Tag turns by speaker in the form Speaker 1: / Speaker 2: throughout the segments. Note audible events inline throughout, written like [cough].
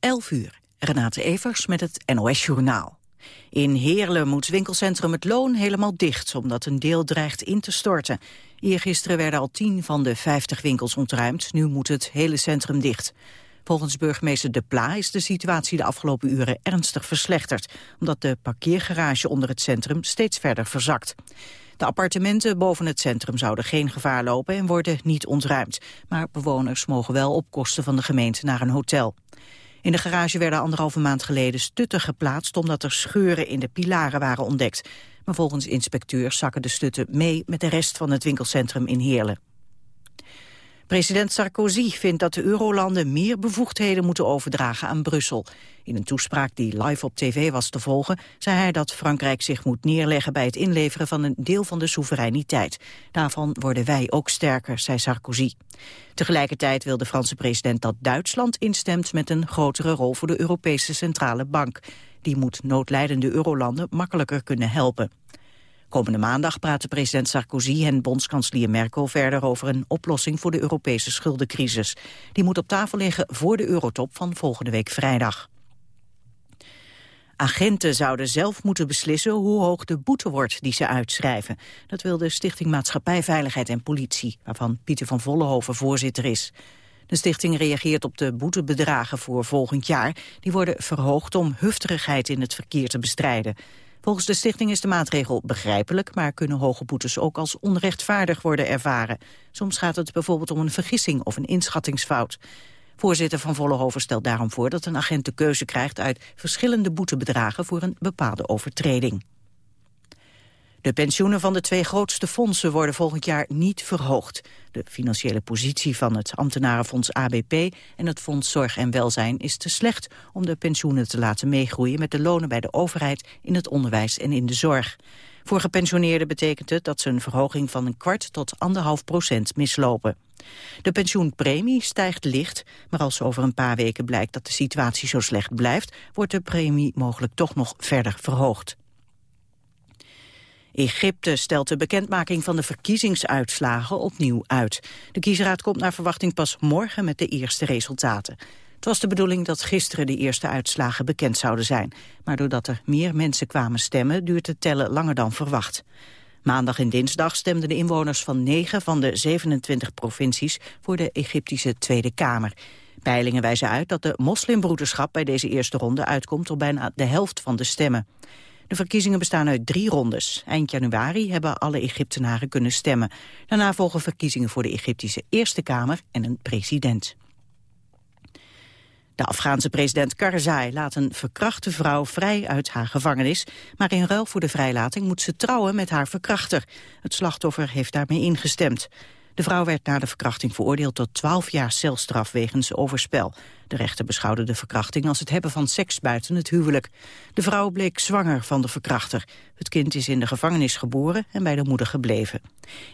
Speaker 1: 11 uur. Renate Evers met het NOS Journaal. In Heerlen moet winkelcentrum Het Loon helemaal dicht... omdat een deel dreigt in te storten. Eergisteren werden al 10 van de 50 winkels ontruimd. Nu moet het hele centrum dicht. Volgens burgemeester De Pla is de situatie de afgelopen uren ernstig verslechterd... omdat de parkeergarage onder het centrum steeds verder verzakt. De appartementen boven het centrum zouden geen gevaar lopen en worden niet ontruimd. Maar bewoners mogen wel op kosten van de gemeente naar een hotel. In de garage werden anderhalve maand geleden stutten geplaatst... omdat er scheuren in de pilaren waren ontdekt. Maar volgens inspecteurs zakken de stutten mee met de rest van het winkelcentrum in Heerlen. President Sarkozy vindt dat de eurolanden meer bevoegdheden moeten overdragen aan Brussel. In een toespraak die live op tv was te volgen, zei hij dat Frankrijk zich moet neerleggen bij het inleveren van een deel van de soevereiniteit. Daarvan worden wij ook sterker, zei Sarkozy. Tegelijkertijd wil de Franse president dat Duitsland instemt met een grotere rol voor de Europese Centrale Bank. Die moet noodlijdende eurolanden makkelijker kunnen helpen. Komende maandag praten president Sarkozy en bondskanselier Merkel verder over een oplossing voor de Europese schuldencrisis. Die moet op tafel liggen voor de eurotop van volgende week vrijdag. Agenten zouden zelf moeten beslissen hoe hoog de boete wordt die ze uitschrijven. Dat wil de Stichting Maatschappij, Veiligheid en Politie, waarvan Pieter van Vollenhoven voorzitter is. De stichting reageert op de boetebedragen voor volgend jaar. Die worden verhoogd om hufterigheid in het verkeer te bestrijden. Volgens de stichting is de maatregel begrijpelijk, maar kunnen hoge boetes ook als onrechtvaardig worden ervaren. Soms gaat het bijvoorbeeld om een vergissing of een inschattingsfout. Voorzitter van Vollenhoven stelt daarom voor dat een agent de keuze krijgt uit verschillende boetebedragen voor een bepaalde overtreding. De pensioenen van de twee grootste fondsen worden volgend jaar niet verhoogd. De financiële positie van het ambtenarenfonds ABP en het Fonds Zorg en Welzijn is te slecht om de pensioenen te laten meegroeien met de lonen bij de overheid in het onderwijs en in de zorg. Voor gepensioneerden betekent het dat ze een verhoging van een kwart tot anderhalf procent mislopen. De pensioenpremie stijgt licht, maar als over een paar weken blijkt dat de situatie zo slecht blijft, wordt de premie mogelijk toch nog verder verhoogd. Egypte stelt de bekendmaking van de verkiezingsuitslagen opnieuw uit. De kiesraad komt naar verwachting pas morgen met de eerste resultaten. Het was de bedoeling dat gisteren de eerste uitslagen bekend zouden zijn. Maar doordat er meer mensen kwamen stemmen, duurt het tellen langer dan verwacht. Maandag en dinsdag stemden de inwoners van 9 van de 27 provincies voor de Egyptische Tweede Kamer. Peilingen wijzen uit dat de moslimbroederschap bij deze eerste ronde uitkomt op bijna de helft van de stemmen. De verkiezingen bestaan uit drie rondes. Eind januari hebben alle Egyptenaren kunnen stemmen. Daarna volgen verkiezingen voor de Egyptische Eerste Kamer en een president. De Afghaanse president Karzai laat een verkrachte vrouw vrij uit haar gevangenis, maar in ruil voor de vrijlating moet ze trouwen met haar verkrachter. Het slachtoffer heeft daarmee ingestemd. De vrouw werd na de verkrachting veroordeeld tot 12 jaar celstraf wegens overspel. De rechter beschouwde de verkrachting als het hebben van seks buiten het huwelijk. De vrouw bleek zwanger van de verkrachter. Het kind is in de gevangenis geboren en bij de moeder gebleven.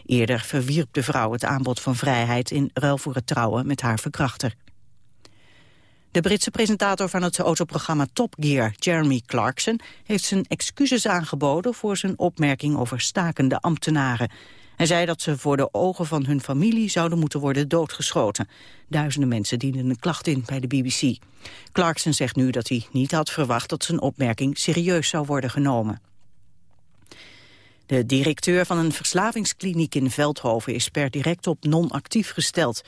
Speaker 1: Eerder verwierp de vrouw het aanbod van vrijheid in ruil voor het trouwen met haar verkrachter. De Britse presentator van het autoprogramma Top Gear, Jeremy Clarkson, heeft zijn excuses aangeboden voor zijn opmerking over stakende ambtenaren. Hij zei dat ze voor de ogen van hun familie zouden moeten worden doodgeschoten. Duizenden mensen dienden een klacht in bij de BBC. Clarkson zegt nu dat hij niet had verwacht dat zijn opmerking serieus zou worden genomen. De directeur van een verslavingskliniek in Veldhoven is per direct op non-actief gesteld.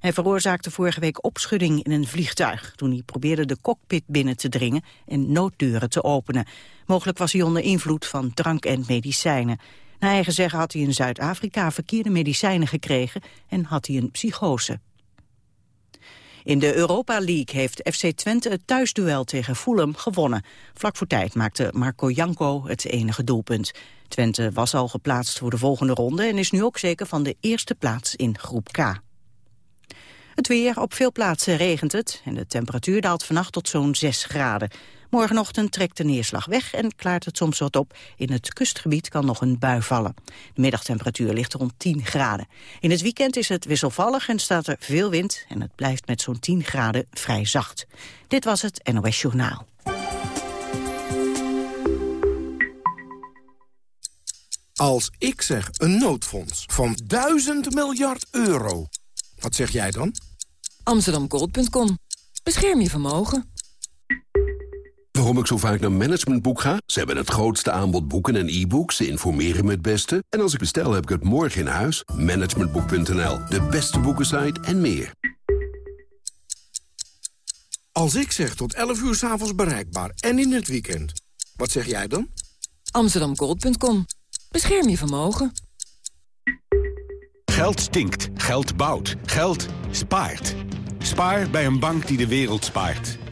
Speaker 1: Hij veroorzaakte vorige week opschudding in een vliegtuig... toen hij probeerde de cockpit binnen te dringen en nooddeuren te openen. Mogelijk was hij onder invloed van drank en medicijnen. Naar eigen zeggen had hij in Zuid-Afrika verkeerde medicijnen gekregen en had hij een psychose. In de Europa League heeft FC Twente het thuisduel tegen Fulham gewonnen. Vlak voor tijd maakte Marco Janko het enige doelpunt. Twente was al geplaatst voor de volgende ronde en is nu ook zeker van de eerste plaats in groep K. Het weer, op veel plaatsen regent het en de temperatuur daalt vannacht tot zo'n 6 graden. Morgenochtend trekt de neerslag weg en klaart het soms wat op. In het kustgebied kan nog een bui vallen. De middagtemperatuur ligt rond 10 graden. In het weekend is het wisselvallig en staat er veel wind... en het blijft met zo'n 10 graden vrij zacht. Dit was het NOS Journaal.
Speaker 2: Als ik zeg een noodfonds van 1000 miljard euro... wat zeg jij dan?
Speaker 3: Amsterdamgold.com. Bescherm je vermogen. Waarom ik zo vaak naar Managementboek ga? Ze hebben het grootste aanbod boeken en e-books. Ze informeren me het beste. En als ik bestel, heb ik het morgen in huis. Managementboek.nl, de beste boekensite en meer.
Speaker 2: Als ik zeg tot 11 uur s'avonds bereikbaar en in het weekend, wat zeg jij dan?
Speaker 4: Amsterdamgold.com. Bescherm je vermogen.
Speaker 5: Geld stinkt. Geld bouwt. Geld spaart. Spaar bij een bank die de wereld spaart.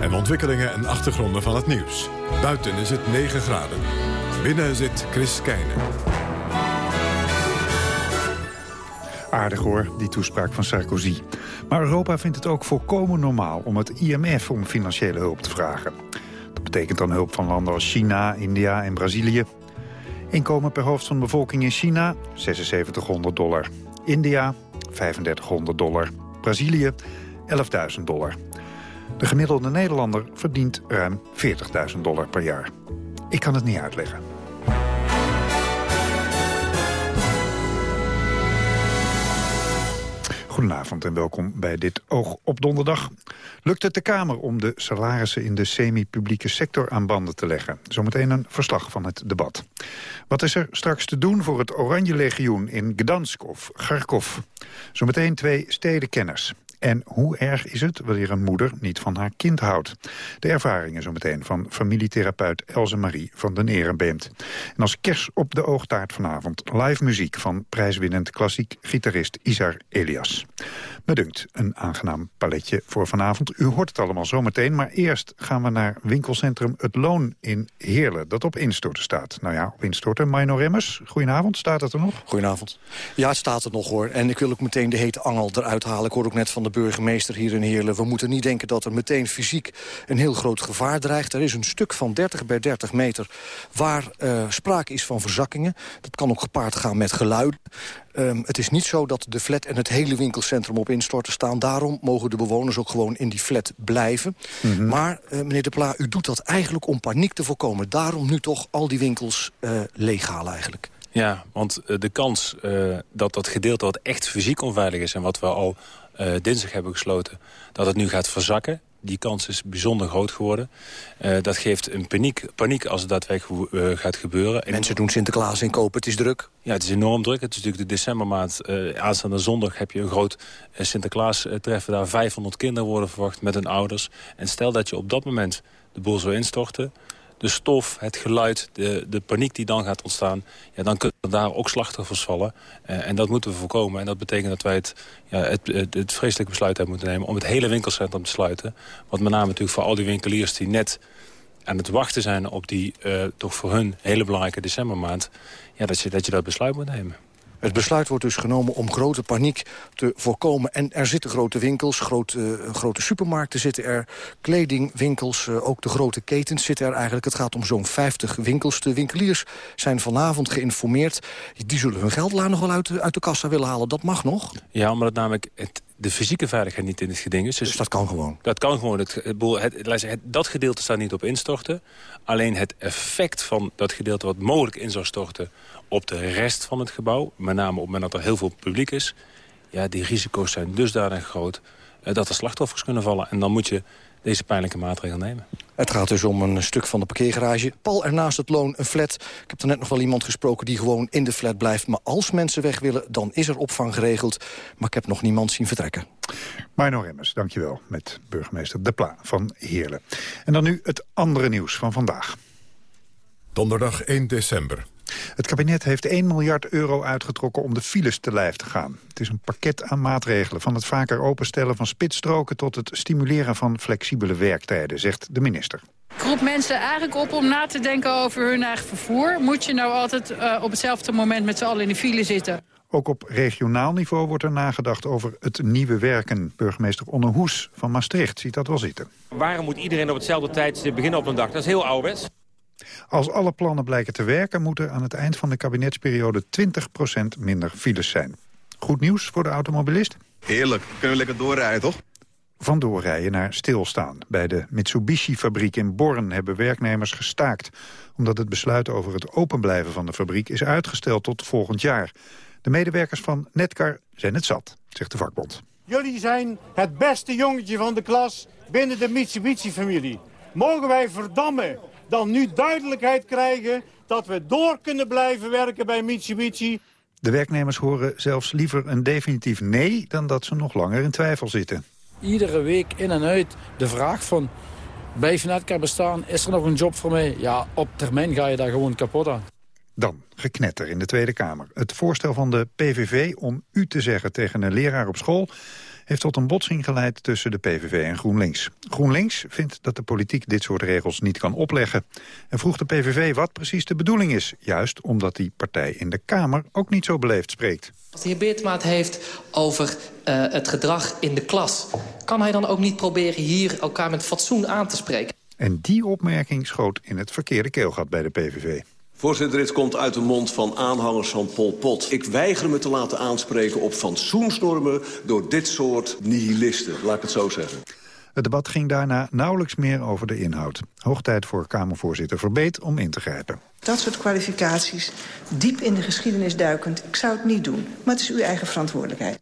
Speaker 6: En ontwikkelingen en achtergronden van het nieuws. Buiten is het 9 graden. Binnen zit Chris Keijnen.
Speaker 7: Aardig hoor, die toespraak van Sarkozy. Maar Europa vindt het ook volkomen normaal om het IMF om financiële hulp te vragen. Dat betekent dan hulp van landen als China, India en Brazilië. Inkomen per hoofd van de bevolking in China 7600 dollar. India 3500 dollar. Brazilië 11.000 dollar. De gemiddelde Nederlander verdient ruim 40.000 dollar per jaar. Ik kan het niet uitleggen. Goedenavond en welkom bij dit Oog op Donderdag. Lukt het de Kamer om de salarissen in de semi-publieke sector aan banden te leggen? Zometeen een verslag van het debat. Wat is er straks te doen voor het Oranje Legioen in Gdansk of Kharkov? Zometeen twee stedenkenners. En hoe erg is het wanneer een moeder niet van haar kind houdt? De ervaringen zometeen van familietherapeut Else Marie van den Erenbeemt. En als kers op de oogtaart vanavond live muziek van prijswinnend klassiek gitarist Isar Elias. Me dunkt, een aangenaam paletje voor vanavond. U hoort het allemaal zometeen, maar eerst gaan we naar winkelcentrum Het Loon in Heerlen... dat op instorten staat. Nou ja, op instorten. Mino Remmers, goedenavond. Staat het er nog?
Speaker 8: Goedenavond. Ja, het staat er nog hoor. En ik wil ook meteen de hete angel eruit halen. Ik hoor ook net van de burgemeester hier in Heerlen. We moeten niet denken dat er meteen fysiek een heel groot gevaar dreigt. Er is een stuk van 30 bij 30 meter waar uh, sprake is van verzakkingen. Dat kan ook gepaard gaan met geluid. Um, het is niet zo dat de flat en het hele winkelcentrum op instorten staan. Daarom mogen de bewoners ook gewoon in die flat blijven. Mm -hmm. Maar, uh, meneer De Pla, u doet dat eigenlijk om paniek te voorkomen. Daarom nu toch al die winkels uh, leeghalen eigenlijk.
Speaker 9: Ja, want uh, de kans dat dat gedeelte wat echt fysiek onveilig is... en wat we al dinsdag hebben gesloten, dat het nu gaat verzakken die kans is bijzonder groot geworden. Uh, dat geeft een paniek, paniek als het daadwerkelijk uh, gaat gebeuren.
Speaker 8: Mensen doen Sinterklaas inkopen, het is druk.
Speaker 9: Ja, het is enorm druk. Het is natuurlijk de decembermaand. Uh, aanstaande zondag heb je een groot Sinterklaas treffen. Daar 500 kinderen worden verwacht met hun ouders. En stel dat je op dat moment de boel zou instorten de stof, het geluid, de, de paniek die dan gaat ontstaan... Ja, dan kunnen daar ook slachtoffers vallen. Uh, en dat moeten we voorkomen. En dat betekent dat wij het, ja, het, het, het vreselijke besluit hebben moeten nemen... om het hele winkelcentrum te sluiten. Wat met name natuurlijk voor al die winkeliers die net aan het wachten zijn... op die uh, toch voor hun hele belangrijke decembermaand... Ja, dat, je, dat je dat besluit moet nemen.
Speaker 8: Het besluit wordt dus genomen om grote paniek te voorkomen. En er zitten grote winkels, grote, uh, grote supermarkten zitten er... kledingwinkels, uh, ook de grote ketens zitten er eigenlijk. Het gaat om zo'n 50 winkels. De winkeliers zijn vanavond geïnformeerd. Die zullen hun geldlaan nog wel uit, uit de kassa willen halen. Dat mag nog.
Speaker 9: Ja, omdat namelijk... Het de fysieke veiligheid niet in het geding is.
Speaker 8: Dus, dus dat kan gewoon?
Speaker 9: Dat kan gewoon. Het, het, het, het, dat gedeelte staat niet op instorten. Alleen het effect van dat gedeelte wat mogelijk in zou storten... op de rest van het gebouw, met name op het moment dat er heel veel publiek is... ja, die risico's zijn dusdanig groot uh, dat er slachtoffers kunnen vallen. En dan moet je deze pijnlijke maatregel nemen.
Speaker 8: Het gaat dus om een stuk van de parkeergarage. Pal ernaast het loon een flat. Ik heb er net nog wel iemand gesproken die gewoon in de flat blijft. Maar als mensen weg willen, dan is er opvang geregeld. Maar ik heb nog niemand zien vertrekken.
Speaker 7: Marno Remmers, dankjewel. Met burgemeester De Pla van Heerlen. En dan nu het andere nieuws van vandaag.
Speaker 6: Donderdag 1 december.
Speaker 7: Het kabinet heeft 1 miljard euro uitgetrokken om de files te lijf te gaan. Het is een pakket aan maatregelen, van het vaker openstellen van spitsstroken... tot het stimuleren van flexibele werktijden, zegt de minister.
Speaker 10: Ik roep mensen eigenlijk op om na te denken over hun eigen vervoer. Moet je nou altijd uh, op hetzelfde moment met z'n allen in de file zitten?
Speaker 7: Ook op regionaal niveau wordt er nagedacht over het nieuwe werken. Burgemeester Onne Hoes van Maastricht ziet dat wel zitten.
Speaker 11: Waarom moet iedereen op hetzelfde tijdstip beginnen op een dag? Dat is heel ouderwets.
Speaker 7: Als alle plannen blijken te werken... moet er aan het eind van de kabinetsperiode 20% minder files zijn. Goed nieuws voor de automobilist?
Speaker 12: Heerlijk. Kunnen we lekker doorrijden, toch?
Speaker 7: Van doorrijden naar stilstaan. Bij de Mitsubishi-fabriek in Born hebben werknemers gestaakt... omdat het besluit over het openblijven van de fabriek is uitgesteld tot volgend jaar. De medewerkers van Netcar zijn het zat, zegt de vakbond.
Speaker 13: Jullie zijn het beste jongetje van de klas binnen de Mitsubishi-familie. Mogen wij verdammen dan nu duidelijkheid krijgen dat we door kunnen blijven werken bij Mitsubishi.
Speaker 7: De werknemers horen zelfs liever een definitief nee dan dat ze nog langer in twijfel zitten.
Speaker 14: Iedere week in en uit de vraag van, blijf je net bestaan, is er nog een job voor mij? Ja, op termijn ga je daar gewoon kapot aan.
Speaker 7: Dan geknetter in de Tweede Kamer. Het voorstel van de PVV om u te zeggen tegen een leraar op school heeft tot een botsing geleid tussen de PVV en GroenLinks. GroenLinks vindt dat de politiek dit soort regels niet kan opleggen. En vroeg de PVV wat precies de bedoeling is. Juist omdat die partij in de Kamer ook niet zo beleefd spreekt.
Speaker 15: Als de heer Beertma het heeft over uh, het gedrag in de klas... kan hij dan ook niet proberen hier elkaar met fatsoen aan te spreken?
Speaker 7: En die opmerking schoot in het verkeerde keelgat bij de PVV.
Speaker 16: Voorzitter, dit komt uit de mond van aanhangers van Pol Pot. Ik weiger me te laten aanspreken op fatsoensnormen door dit soort nihilisten, laat ik het zo zeggen.
Speaker 7: Het debat ging daarna nauwelijks meer over de inhoud. Hoog tijd voor Kamervoorzitter Verbeet om in te grijpen.
Speaker 17: Dat soort kwalificaties, diep in de geschiedenis duikend, ik zou het niet doen. Maar het is uw eigen verantwoordelijkheid.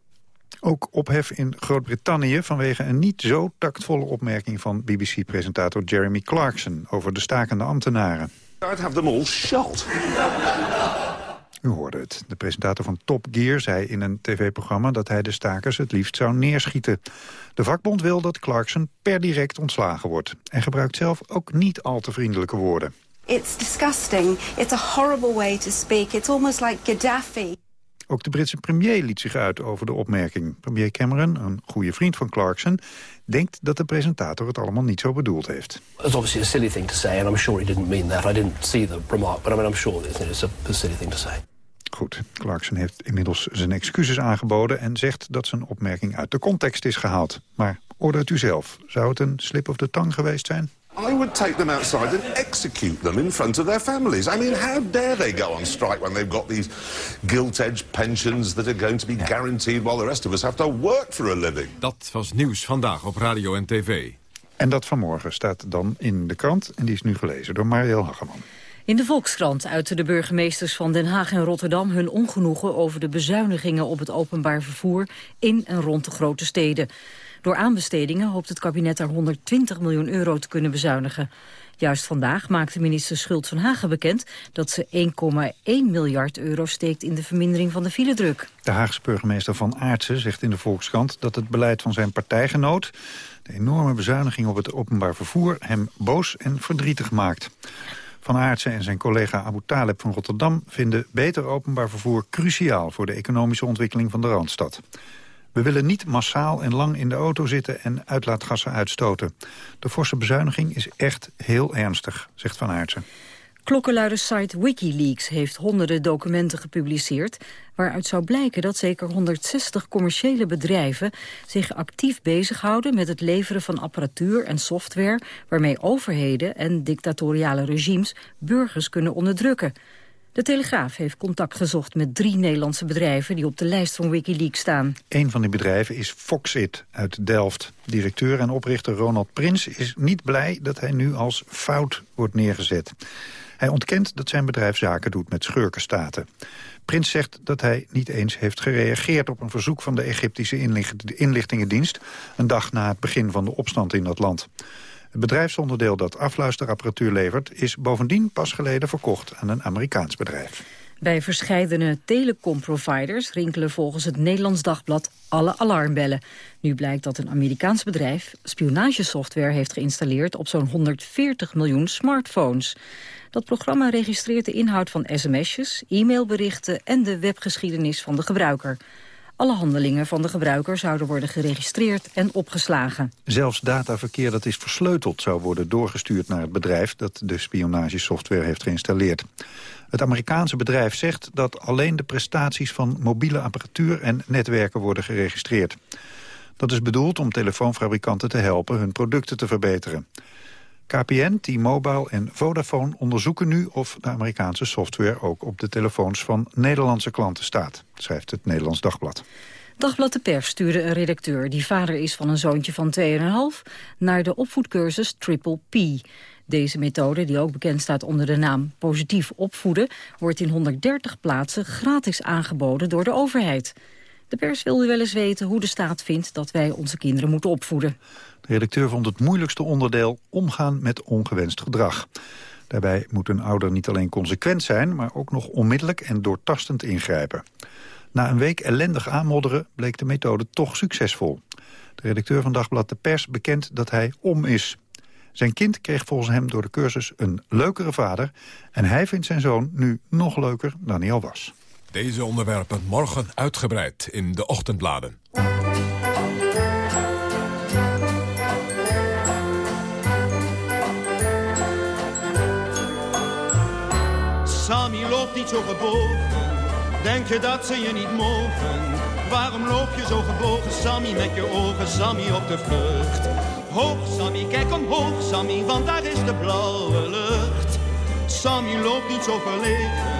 Speaker 7: Ook ophef in Groot-Brittannië vanwege een niet zo tactvolle opmerking van BBC-presentator Jeremy Clarkson over de stakende ambtenaren.
Speaker 18: I'd have them all shot.
Speaker 7: U hoorde het. De presentator van Top Gear zei in een tv-programma... dat hij de stakers het liefst zou neerschieten. De vakbond wil dat Clarkson per direct ontslagen wordt. En gebruikt zelf ook niet al te vriendelijke woorden.
Speaker 19: It's disgusting. It's a horrible way to speak. It's almost like Gaddafi.
Speaker 7: Ook de Britse premier liet zich uit over de opmerking. Premier Cameron, een goede vriend van Clarkson... denkt dat de presentator het allemaal niet zo bedoeld heeft.
Speaker 20: It's obviously a silly thing to say, and I'm sure he didn't mean that. I didn't see the remark, but I mean, I'm sure it's a silly thing to say.
Speaker 7: Goed, Clarkson heeft inmiddels zijn excuses aangeboden... en zegt dat zijn opmerking uit de context is gehaald. Maar oordeelt u zelf, zou het een slip of the tongue geweest zijn?
Speaker 18: I would take them outside and execute them in front of their families. I mean, how dare they go on strike when they've got these gilt-edged pensions that are going to be guaranteed while the rest of us have to work for a living?
Speaker 6: Dat was nieuws vandaag op radio en tv.
Speaker 7: En dat vanmorgen staat dan in de krant en die is nu gelezen door Marielle Hageman.
Speaker 21: In de Volkskrant uiten de burgemeesters van Den Haag en Rotterdam hun ongenoegen over de bezuinigingen op het openbaar vervoer in en rond de grote steden. Door aanbestedingen hoopt het kabinet er 120 miljoen euro te kunnen bezuinigen. Juist vandaag maakte minister Schult van Hagen bekend dat ze 1,1 miljard euro steekt in de vermindering van de filedruk.
Speaker 7: De Haagse burgemeester Van Aartsen zegt in de Volkskrant dat het beleid van zijn partijgenoot, de enorme bezuiniging op het openbaar vervoer, hem boos en verdrietig maakt. Van Aartsen en zijn collega Abu Taleb van Rotterdam vinden beter openbaar vervoer cruciaal voor de economische ontwikkeling van de Randstad. We willen niet massaal en lang in de auto zitten en uitlaatgassen uitstoten. De forse bezuiniging is echt heel ernstig, zegt Van Aartsen.
Speaker 21: Klokkenluidersite Wikileaks heeft honderden documenten gepubliceerd... waaruit zou blijken dat zeker 160 commerciële bedrijven... zich actief bezighouden met het leveren van apparatuur en software... waarmee overheden en dictatoriale regimes burgers kunnen onderdrukken. De Telegraaf heeft contact gezocht met drie Nederlandse bedrijven... die op de lijst van Wikileaks staan.
Speaker 7: Een van die bedrijven is Foxit uit Delft. Directeur en oprichter Ronald Prins is niet blij dat hij nu als fout wordt neergezet. Hij ontkent dat zijn bedrijf zaken doet met schurkenstaten. Prins zegt dat hij niet eens heeft gereageerd op een verzoek van de Egyptische inlichtingendienst... een dag na het begin van de opstand in dat land. Het bedrijfsonderdeel dat afluisterapparatuur levert... is bovendien pas geleden verkocht aan een Amerikaans bedrijf.
Speaker 21: Bij verscheidene telecomproviders rinkelen volgens het Nederlands Dagblad alle alarmbellen. Nu blijkt dat een Amerikaans bedrijf spionagesoftware heeft geïnstalleerd op zo'n 140 miljoen smartphones. Dat programma registreert de inhoud van sms'jes, e-mailberichten en de webgeschiedenis van de gebruiker. Alle handelingen van de gebruiker zouden worden geregistreerd en opgeslagen.
Speaker 7: Zelfs dataverkeer dat is versleuteld zou worden doorgestuurd naar het bedrijf dat de spionagesoftware heeft geïnstalleerd. Het Amerikaanse bedrijf zegt dat alleen de prestaties van mobiele apparatuur en netwerken worden geregistreerd. Dat is bedoeld om telefoonfabrikanten te helpen hun producten te verbeteren. KPN, T-Mobile en Vodafone onderzoeken nu of de Amerikaanse software ook op de telefoons van Nederlandse klanten staat, schrijft het Nederlands Dagblad.
Speaker 21: Dagblad de Pers stuurde een redacteur die vader is van een zoontje van 2,5 naar de opvoedcursus Triple P. Deze methode, die ook bekend staat onder de naam positief opvoeden, wordt in 130 plaatsen gratis aangeboden door de overheid. De pers wilde wel eens weten hoe de staat vindt dat wij onze kinderen moeten opvoeden.
Speaker 7: De redacteur vond het moeilijkste onderdeel omgaan met ongewenst gedrag. Daarbij moet een ouder niet alleen consequent zijn, maar ook nog onmiddellijk en doortastend ingrijpen. Na een week ellendig aanmodderen bleek de methode toch succesvol. De redacteur van Dagblad De Pers bekent dat hij om is. Zijn kind kreeg volgens hem door de cursus een leukere vader... en hij vindt zijn zoon nu nog leuker dan hij al was.
Speaker 6: Deze onderwerpen morgen uitgebreid in de ochtendbladen.
Speaker 22: Sammy loopt niet zo gebogen, denk je dat ze je niet mogen? Waarom loop je zo gebogen, Sammy, met je ogen, Sammy op de vlucht? Hoog, Sammy, kijk omhoog, Sammy, want daar is de blauwe lucht. Sammy loopt niet zo verlegen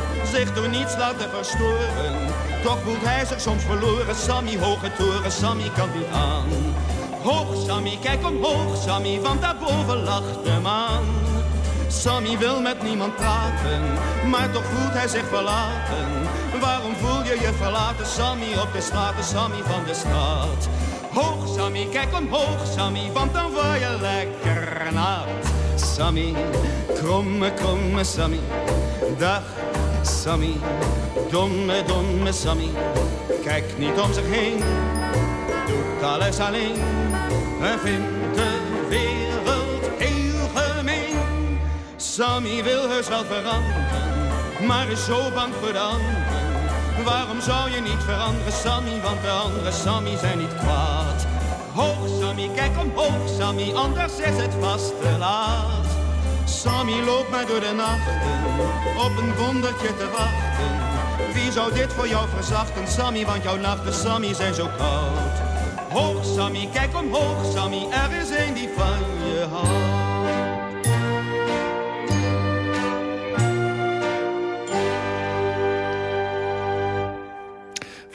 Speaker 22: zich door niets laten verstoren. Toch voelt hij zich soms verloren. Sammy, hoge toren, Sammy kan niet aan. Hoog, Sammy, kijk omhoog, Sammy, want daarboven lacht de maan. Sammy wil met niemand praten, maar toch voelt hij zich verlaten. Waarom voel je je verlaten, Sammy, op de straten, Sammy van de stad? Hoog, Sammy, kijk omhoog, Sammy, want dan word je lekker nat. Sammy, kromme, kromme Sammy, dag Sammy, domme, domme Sammy, kijkt niet om zich heen, doet alles alleen en vindt de wereld heel gemeen. Sammy wil heus wel veranderen, maar is zo bang voor de anderen. Waarom zou je niet veranderen, Sammy, want de andere Sammy zijn niet kwaad. Hoog Sammy, kijk omhoog Sammy, anders is het vast te laat. Sammy loopt mij door de nachten, op een wondertje te wachten. Wie zou dit voor jou verzachten, Sammy, want jouw nachten, Sammy, zijn zo koud. Hoog, Sammy, kijk omhoog, Sammy, er is een die van je houdt.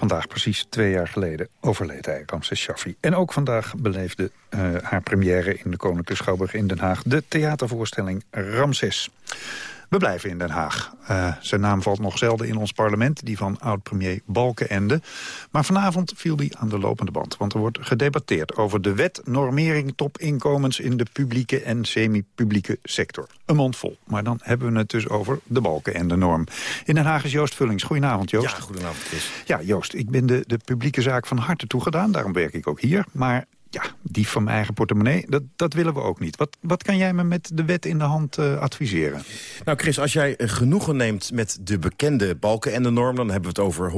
Speaker 7: Vandaag precies twee jaar geleden overleed hij, Ramses Shaffi. En ook vandaag beleefde uh, haar première in de Koninklijke Schouwburg in Den Haag... de theatervoorstelling Ramses. We blijven in Den Haag. Uh, zijn naam valt nog zelden in ons parlement, die van oud-premier Balkenende. Maar vanavond viel die aan de lopende band. Want er wordt gedebatteerd over de wet normering topinkomens... in de publieke en semi-publieke sector. Een mond vol. Maar dan hebben we het dus over de Balkenende-norm. In Den Haag is Joost Vullings. Goedenavond, Joost.
Speaker 23: Ja, goedenavond, Chris.
Speaker 7: Ja, Joost, ik ben de, de publieke zaak van harte toegedaan. Daarom werk ik ook hier. Maar ja, die van mijn eigen portemonnee, dat, dat willen we ook niet. Wat, wat kan jij me met de wet in de hand uh, adviseren?
Speaker 23: Nou Chris, als jij genoegen neemt met de bekende balken en de norm... dan hebben we het over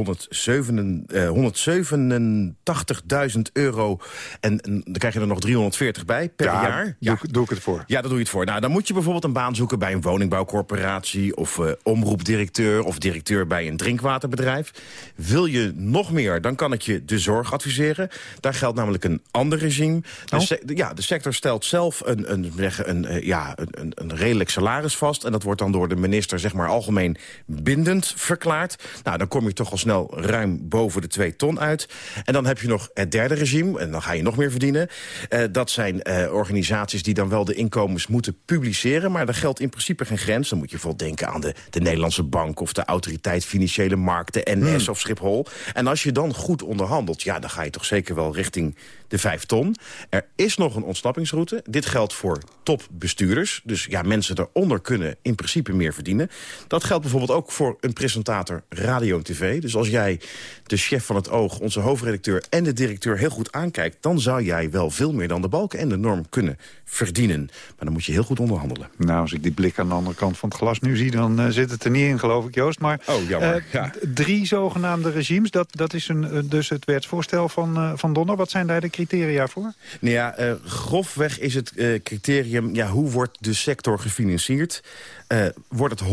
Speaker 23: 187.000 euro. En, en, dan krijg je er nog 340 bij per
Speaker 7: ja,
Speaker 23: jaar.
Speaker 7: Ja, doe, doe ik het voor.
Speaker 23: Ja, daar doe je het voor. Nou, dan moet je bijvoorbeeld een baan zoeken bij een woningbouwcorporatie... of uh, omroepdirecteur of directeur bij een drinkwaterbedrijf. Wil je nog meer, dan kan ik je de zorg adviseren. Daar geldt namelijk een andere regime. De,
Speaker 7: Oh.
Speaker 23: de- ja, de sector stelt zelf een, een, een, eh, ja, een, een, redelijk salaris vast. En dat wordt dan door de minister zeg maar, algemeen bindend verklaard. Nou, dan kom je toch al snel ruim boven de 2 ton uit. En dan heb je nog het derde regime. En dan ga je nog meer verdienen. Eh, dat zijn eh, organisaties die dan wel de inkomens moeten publiceren. Maar daar geldt in principe geen grens. Dan moet je bijvoorbeeld denken aan de, de Nederlandse Bank... of de Autoriteit Financiële Markten, NS of Schiphol. En als je dan goed onderhandelt, ja, dan ga je toch zeker wel richting de 5 ton. Er is nog een ontsnappingsroute. Dit geldt voor topbestuurders. Dus ja, mensen daaronder kunnen in principe meer verdienen. Dat geldt bijvoorbeeld ook voor een presentator radio en tv. Dus als jij de chef van het oog, onze hoofdredacteur en de directeur heel goed aankijkt... dan zou jij wel veel meer dan de balken en de norm kunnen verdienen. Maar dan moet je heel goed onderhandelen.
Speaker 7: Nou, als ik die blik aan de andere kant van het glas nu zie... dan eh, zit het er niet in, geloof ik, Joost. Maar
Speaker 23: Oh, jammer,
Speaker 7: eh,
Speaker 23: ja.
Speaker 7: drie zogenaamde regimes, dat, dat is een, eh, dus het wetsvoorstel van, van Donner. Wat zijn daar de criteria voor?
Speaker 23: Nou ja, eh, grofweg is het eh, criterium... Ja, hoe wordt de sector gefinancierd? Eh, wordt het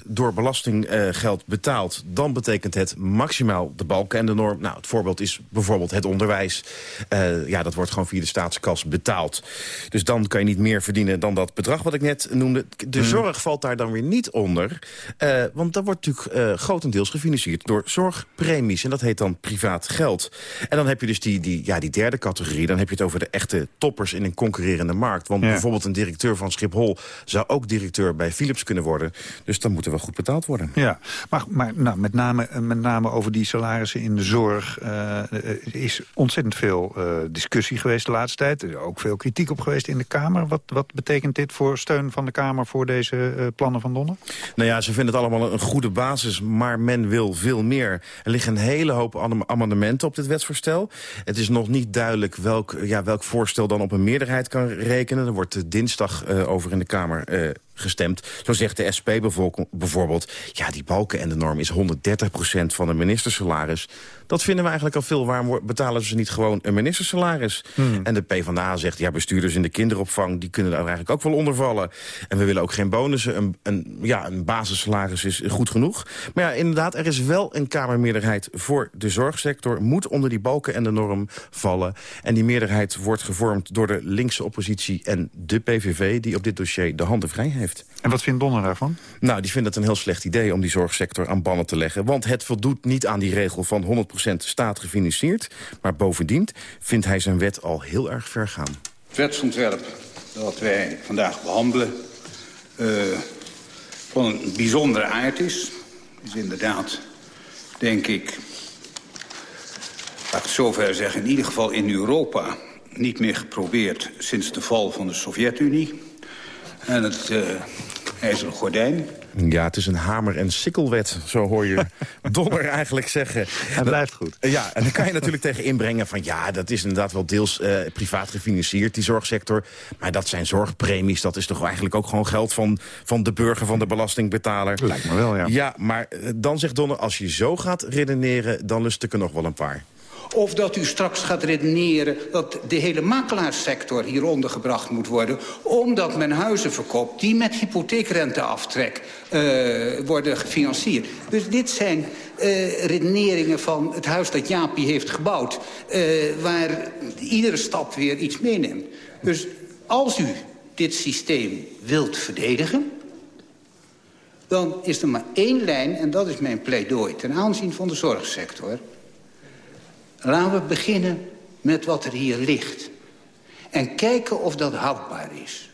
Speaker 23: 100% door belastinggeld betaald... dan betekent het maximaal de balken en de norm. Nou, het voorbeeld is bijvoorbeeld het onderwijs. Ja, dat wordt gewoon via de staatskas betaald. Dus dan kan je niet meer verdienen dan dat bedrag wat ik net noemde. De zorg valt daar dan weer niet onder. want dat wordt natuurlijk grotendeels gefinancierd door zorgpremies. En dat heet dan privaat geld. En dan heb je dus die, die, ja, die derde categorie. Dan heb je het over de echte toppers in een concurrerende markt. Want
Speaker 7: Ja.
Speaker 23: bijvoorbeeld een directeur van Schiphol... zou ook directeur bij Philips kunnen worden. Dus dan moet er wel goed betaald worden.
Speaker 7: Ja, maar, maar nou, met, name, eh, met name over die salarissen in de zorg... eh, is ontzettend veel eh, discussie geweest de laatste tijd. Er is ook veel kritiek op geweest in de Kamer. Wat, wat betekent dit voor steun van de Kamer voor deze plannen van Donner?
Speaker 23: Nou ja, ze vinden het allemaal een goede basis, maar men wil veel meer. Er liggen een hele hoop am- amendementen op dit wetsvoorstel. Het is nog niet duidelijk welk, ja, welk voorstel dan op een meerderheid kan rekenen. Er wordt eh, dinsdag eh, over in de Kamer eh, gestemd. Zo zegt de SP bijvo- bijvoorbeeld... ja, die balken en de norm is 130% van een ministersalaris. Dat vinden we eigenlijk al veel. Waarom wo- betalen ze niet gewoon een ministersalaris? En de PvdA zegt, ja, bestuurders in de kinderopvang... die kunnen daar eigenlijk ook wel onder vallen. En we willen ook geen bonussen. Een, een, ja, een basissalaris is goed genoeg. Maar ja, inderdaad, er is wel een Kamermeerderheid voor de zorgsector. Moet onder die balken en de norm vallen. En die meerderheid wordt gevormd door de linkse oppositie... en de PVV, die op dit dossier de handen vrij heeft.
Speaker 7: En wat vindt Donner daarvan?
Speaker 23: Nou, die vindt het een heel slecht idee om die zorgsector aan bannen te leggen. Want het voldoet niet aan die regel van 100% staat gefinancierd. Maar bovendien vindt hij zijn wet al heel erg ver gaan.
Speaker 24: Het wetsontwerp dat wij vandaag behandelen... eh, van een bijzondere aard is. Is inderdaad, denk ik... laat ik het zover zeggen, in ieder geval in Europa... niet meer geprobeerd sinds de val van de Sovjet-Unie. En het eh ijzeren gordijn...
Speaker 23: Ja, het is een hamer- en sikkelwet, zo hoor je [laughs] Donner eigenlijk zeggen.
Speaker 7: Het blijft goed.
Speaker 23: Ja, en dan kan je natuurlijk tegen inbrengen van... ja, dat is inderdaad wel deels eh, privaat gefinancierd, die zorgsector. Maar dat zijn zorgpremies, dat is toch eigenlijk ook gewoon geld van, van de burger, van de belastingbetaler.
Speaker 7: Lijkt me wel, ja.
Speaker 23: Ja, maar eh, dan zegt Donner, als je zo gaat redeneren... dan lust ik er nog wel een paar.
Speaker 24: Of dat u straks gaat redeneren dat de hele makelaarssector hieronder gebracht moet worden... omdat men huizen verkoopt die met hypotheekrenteaftrek eh, worden gefinancierd. Dus dit zijn eh, redeneringen van het huis dat Jaapie heeft gebouwd... eh, waar iedere stap weer iets meeneemt. Dus als u dit systeem wilt verdedigen... dan is er maar één lijn, en dat is mijn pleidooi... ten aanzien van de zorgsector... Laten we beginnen met wat er hier ligt. En kijken of dat houdbaar is.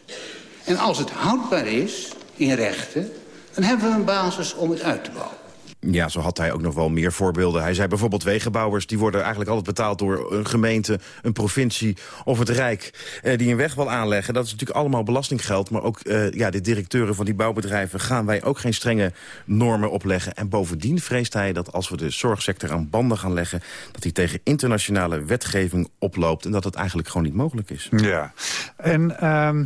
Speaker 24: En als het houdbaar is, in rechten... dan hebben we een basis om het uit te bouwen.
Speaker 23: Ja, zo had hij ook nog wel meer voorbeelden. Hij zei bijvoorbeeld wegenbouwers... die worden eigenlijk altijd betaald door een gemeente, een provincie of het Rijk... Eh, die een weg wil aanleggen. Dat is natuurlijk allemaal belastinggeld. Maar ook eh, ja, de directeuren van die bouwbedrijven... gaan wij ook geen strenge normen opleggen. En bovendien vreest hij dat als we de zorgsector aan banden gaan leggen... dat die tegen internationale wetgeving oploopt... en dat het eigenlijk gewoon niet mogelijk is.
Speaker 7: Ja. En ehm,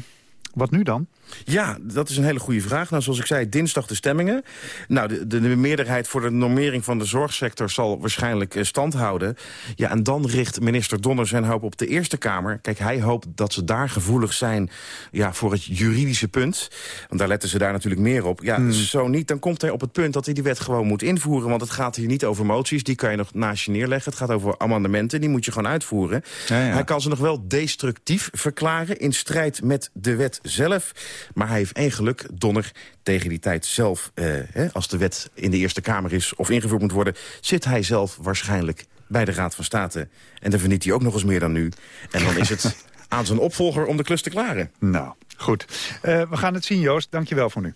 Speaker 7: wat nu dan?
Speaker 23: Ja, dat is een hele goede vraag. Nou, zoals ik zei, dinsdag de stemmingen. Nou, de, de, de meerderheid voor de normering van de zorgsector zal waarschijnlijk uh, stand houden. Ja, en dan richt minister Donner zijn hoop op de Eerste Kamer. Kijk, hij hoopt dat ze daar gevoelig zijn ja, voor het juridische punt. Want daar letten ze daar natuurlijk meer op. Ja, hmm. zo niet, dan komt hij op het punt dat hij die wet gewoon moet invoeren. Want het gaat hier niet over moties, die kan je nog naast je neerleggen. Het gaat over amendementen, die moet je gewoon uitvoeren. Ja, ja. Hij kan ze nog wel destructief verklaren in strijd met de wet zelf. Maar hij heeft één geluk, Donner, tegen die tijd zelf... Eh, als de wet in de Eerste Kamer is of ingevoerd moet worden... zit hij zelf waarschijnlijk bij de Raad van State. En dan verniet hij ook nog eens meer dan nu. En dan is het [laughs] aan zijn opvolger om de klus te klaren.
Speaker 25: Nou, goed. Uh, we gaan het zien, Joost. Dank je wel voor nu.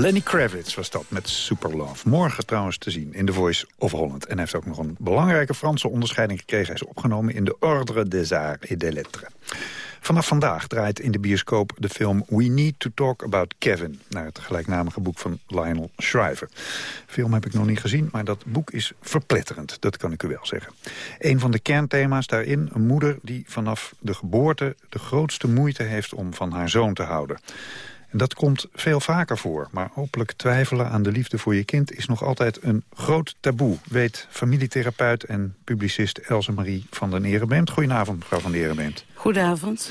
Speaker 25: Lenny Kravitz was dat met Super Love. Morgen trouwens te zien in The Voice of Holland. En hij heeft ook nog een belangrijke Franse onderscheiding gekregen. Hij is opgenomen in de Ordre des Arts et des Lettres. Vanaf vandaag draait in de bioscoop de film We Need to Talk About Kevin... naar het gelijknamige boek van Lionel Shriver. Film heb ik nog niet gezien, maar dat boek is verpletterend. Dat kan ik u wel zeggen. Een van de kernthema's daarin, een moeder die vanaf de geboorte... de grootste moeite heeft om van haar zoon te houden. En dat komt veel vaker voor. Maar openlijk twijfelen aan de liefde voor je kind is nog altijd een groot taboe. Weet familietherapeut en publicist Else Marie van den Erebeemt. Goedenavond, mevrouw van den Erebeemt.
Speaker 26: Goedenavond.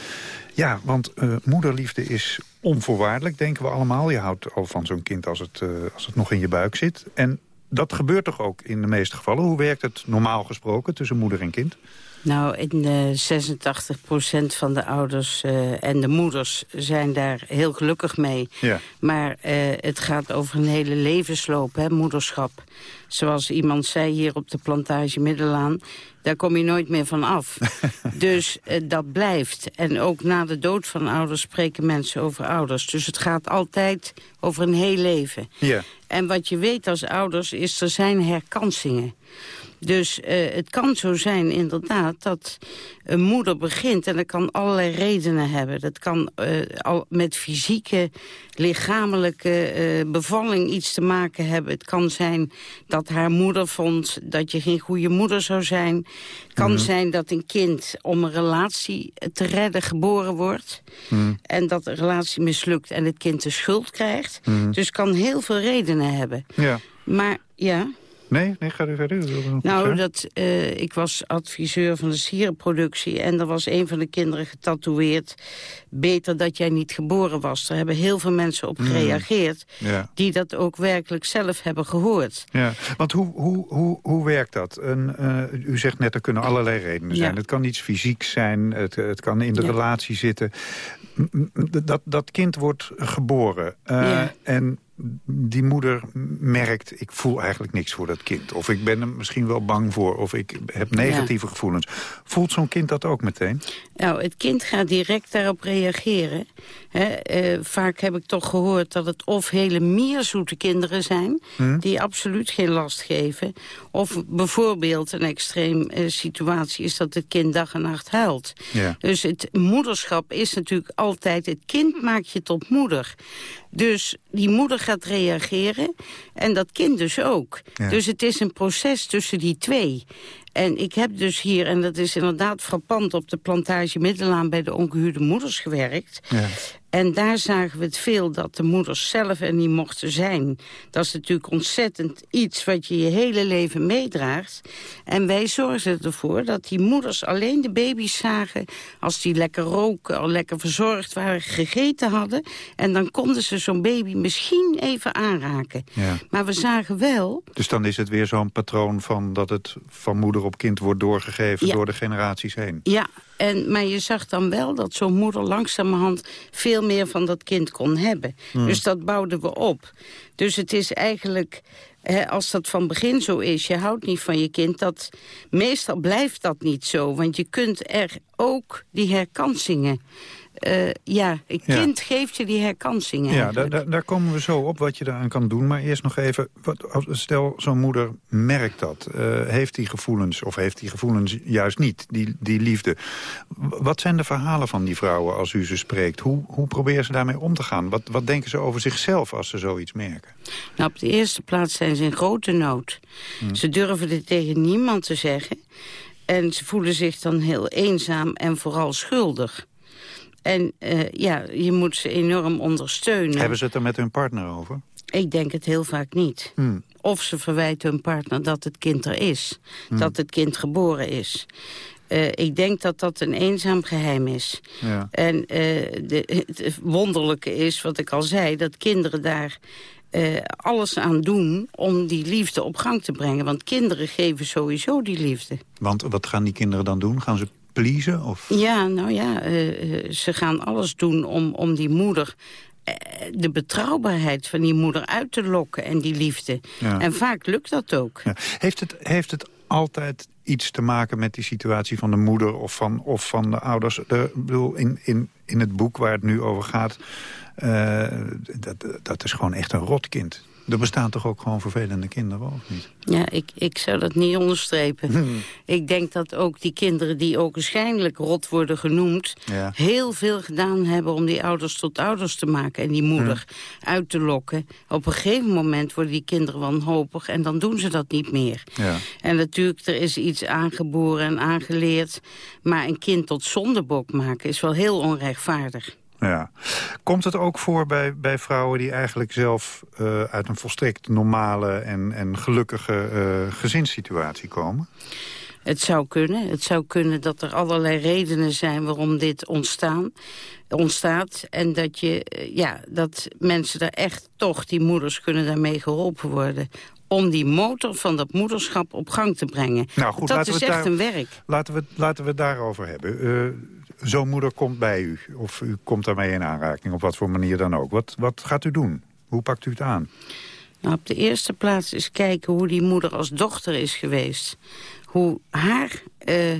Speaker 25: Ja, want uh, moederliefde is onvoorwaardelijk, denken we allemaal. Je houdt al van zo'n kind als het, uh, als het nog in je buik zit. En
Speaker 7: dat gebeurt toch ook in de meeste gevallen? Hoe werkt het normaal gesproken tussen moeder en kind?
Speaker 26: Nou, in uh, 86% van de ouders uh, en de moeders zijn daar heel gelukkig mee.
Speaker 7: Ja.
Speaker 26: Maar uh, het gaat over een hele levensloop, hè, moederschap. Zoals iemand zei hier op de plantage Middelaan, daar kom je nooit meer van af. [laughs] dus uh, dat blijft. En ook na de dood van ouders spreken mensen over ouders. Dus het gaat altijd over een heel leven.
Speaker 7: Ja.
Speaker 26: En wat je weet als ouders is, er zijn herkansingen. Dus uh, het kan zo zijn inderdaad dat een moeder begint... en dat kan allerlei redenen hebben. Dat kan uh, al met fysieke, lichamelijke uh, bevalling iets te maken hebben. Het kan zijn dat haar moeder vond dat je geen goede moeder zou zijn. Het kan mm -hmm. zijn dat een kind om een relatie te redden geboren wordt... Mm. en dat de relatie mislukt en het kind de schuld krijgt.
Speaker 7: Mm.
Speaker 26: Dus het kan heel veel redenen hebben.
Speaker 7: Ja.
Speaker 26: Maar ja...
Speaker 7: Nee, nee, ga u verder.
Speaker 26: Nou, dat, uh, ik was adviseur van de sierenproductie... en er was een van de kinderen getatoeëerd... beter dat jij niet geboren was. Daar hebben heel veel mensen op gereageerd...
Speaker 7: Mm. Ja.
Speaker 26: die dat ook werkelijk zelf hebben gehoord.
Speaker 7: Ja, want hoe, hoe, hoe, hoe werkt dat? Een, uh, u zegt net, er kunnen allerlei redenen zijn.
Speaker 26: Ja.
Speaker 7: Het kan iets fysiek zijn, het, het kan in de
Speaker 26: Ja.
Speaker 7: relatie zitten. Dat, dat kind wordt geboren. Uh,
Speaker 26: Ja.
Speaker 7: En die moeder merkt, ik voel eigenlijk niks voor dat kind. Of ik ben er misschien wel bang voor, of ik heb negatieve gevoelens. Voelt zo'n kind dat ook meteen?
Speaker 26: Nou, het kind gaat direct daarop reageren. Eh, vaak heb ik toch gehoord dat het of hele meerzoete kinderen zijn...
Speaker 7: Hm?
Speaker 26: die absoluut geen last geven. Of bijvoorbeeld een extreem eh, situatie is dat het kind dag en nacht huilt.
Speaker 7: Ja.
Speaker 26: Dus het moederschap is natuurlijk altijd... het kind maakt je tot moeder. Dus die moeder gaat reageren en dat kind dus ook.
Speaker 7: Ja.
Speaker 26: Dus het is een proces tussen die twee. En ik heb dus hier, en dat is inderdaad frappant... op de plantage Middelaan bij de ongehuwde moeders gewerkt.
Speaker 7: Ja.
Speaker 26: En daar zagen we het veel dat de moeders zelf er niet mochten zijn. Dat is natuurlijk ontzettend iets wat je je hele leven meedraagt. En wij zorgden ervoor dat die moeders alleen de baby's zagen... als die lekker roken, al lekker verzorgd waren, gegeten hadden. En dan konden ze zo'n baby misschien even aanraken.
Speaker 7: Ja.
Speaker 26: Maar we zagen wel
Speaker 7: Dus dan is het weer zo'n patroon van dat het van moeder op kind wordt doorgegeven
Speaker 26: Ja.
Speaker 7: door de generaties heen.
Speaker 26: Ja, en, maar je zag dan wel dat zo'n moeder langzamerhand veel meer van dat kind kon hebben.
Speaker 7: Hmm.
Speaker 26: Dus dat bouwden we op. Dus het is eigenlijk, hè, als dat van begin zo is, je houdt niet van je kind, dat, meestal blijft dat niet zo. Want je kunt er ook die herkansingen... eh, ja, een
Speaker 7: Ja.
Speaker 26: kind geeft je die herkansingen.
Speaker 7: Ja, daar,
Speaker 26: eigenlijk.
Speaker 7: daar, daar komen we zo op wat je daaraan kan doen. Maar eerst nog even, wat, stel zo'n moeder merkt dat. eh, heeft die gevoelens of heeft die gevoelens juist niet, die, die liefde. Wat zijn de verhalen van die vrouwen als u ze spreekt? Hoe, hoe proberen ze daarmee om te gaan? Wat, wat denken ze over zichzelf als ze zoiets merken?
Speaker 26: Nou, op de eerste plaats zijn ze in grote nood.
Speaker 7: Hmm.
Speaker 26: Ze durven dit tegen niemand te zeggen. En ze voelen zich dan heel eenzaam en vooral schuldig. En uh, ja, je moet ze enorm ondersteunen.
Speaker 7: Hebben ze het er met hun partner over?
Speaker 26: Ik denk het heel vaak niet.
Speaker 7: Hmm.
Speaker 26: Of ze verwijten hun partner dat het kind er is.
Speaker 7: Hmm.
Speaker 26: Dat het kind geboren is. Uh, ik denk dat dat een eenzaam geheim is.
Speaker 7: Ja.
Speaker 26: En uh, de, het wonderlijke is, wat ik al zei, dat kinderen daar uh, alles aan doen om die liefde op gang te brengen. Want kinderen geven sowieso die liefde.
Speaker 7: Want wat gaan die kinderen dan doen? Gaan ze pleasen? Of?
Speaker 26: Ja, nou ja, uh, ze gaan alles doen om, om die moeder eh, de betrouwbaarheid van die moeder uit te lokken en die liefde.
Speaker 7: Ja.
Speaker 26: En vaak lukt dat ook.
Speaker 7: Ja. Heeft, het, heeft het altijd iets te maken met die situatie van de moeder of van, of van de ouders? De, ik bedoel, in, in, in het boek waar het nu over gaat, uh, dat, dat is gewoon echt een rotkind. Er bestaan toch ook gewoon vervelende kinderen, of niet?
Speaker 26: Ja, ik, ik zou dat niet onderstrepen. Hmm. Ik denk dat ook die kinderen die ook waarschijnlijk rot worden genoemd...
Speaker 7: Ja.
Speaker 26: heel veel gedaan hebben om die ouders tot ouders te maken... en die moeder hmm. uit te lokken. Op een gegeven moment worden die kinderen wanhopig... en dan doen ze dat niet meer.
Speaker 7: Ja.
Speaker 26: En natuurlijk, er is iets aangeboren en aangeleerd... maar een kind tot zondebok maken is wel heel onrechtvaardig.
Speaker 7: Ja. Komt het ook voor bij, bij vrouwen die eigenlijk zelf uh, uit een volstrekt normale en, en gelukkige uh, gezinssituatie komen?
Speaker 26: Het zou kunnen. Het zou kunnen dat er allerlei redenen zijn waarom dit ontstaan, ontstaat. En dat, je, ja, dat mensen daar echt toch, die moeders kunnen daarmee geholpen worden. om die motor van dat moederschap op gang te brengen.
Speaker 7: Nou goed,
Speaker 26: dat
Speaker 7: laten
Speaker 26: is
Speaker 7: we
Speaker 26: echt
Speaker 7: daar,
Speaker 26: een werk.
Speaker 7: Laten we, laten we het daarover hebben. Uh, Zo'n moeder komt bij u, of u komt daarmee in aanraking, op wat voor manier dan ook. Wat, wat gaat u doen? Hoe pakt u het aan?
Speaker 26: Nou, op de eerste plaats is kijken hoe die moeder als dochter is geweest. Hoe haar... Uh,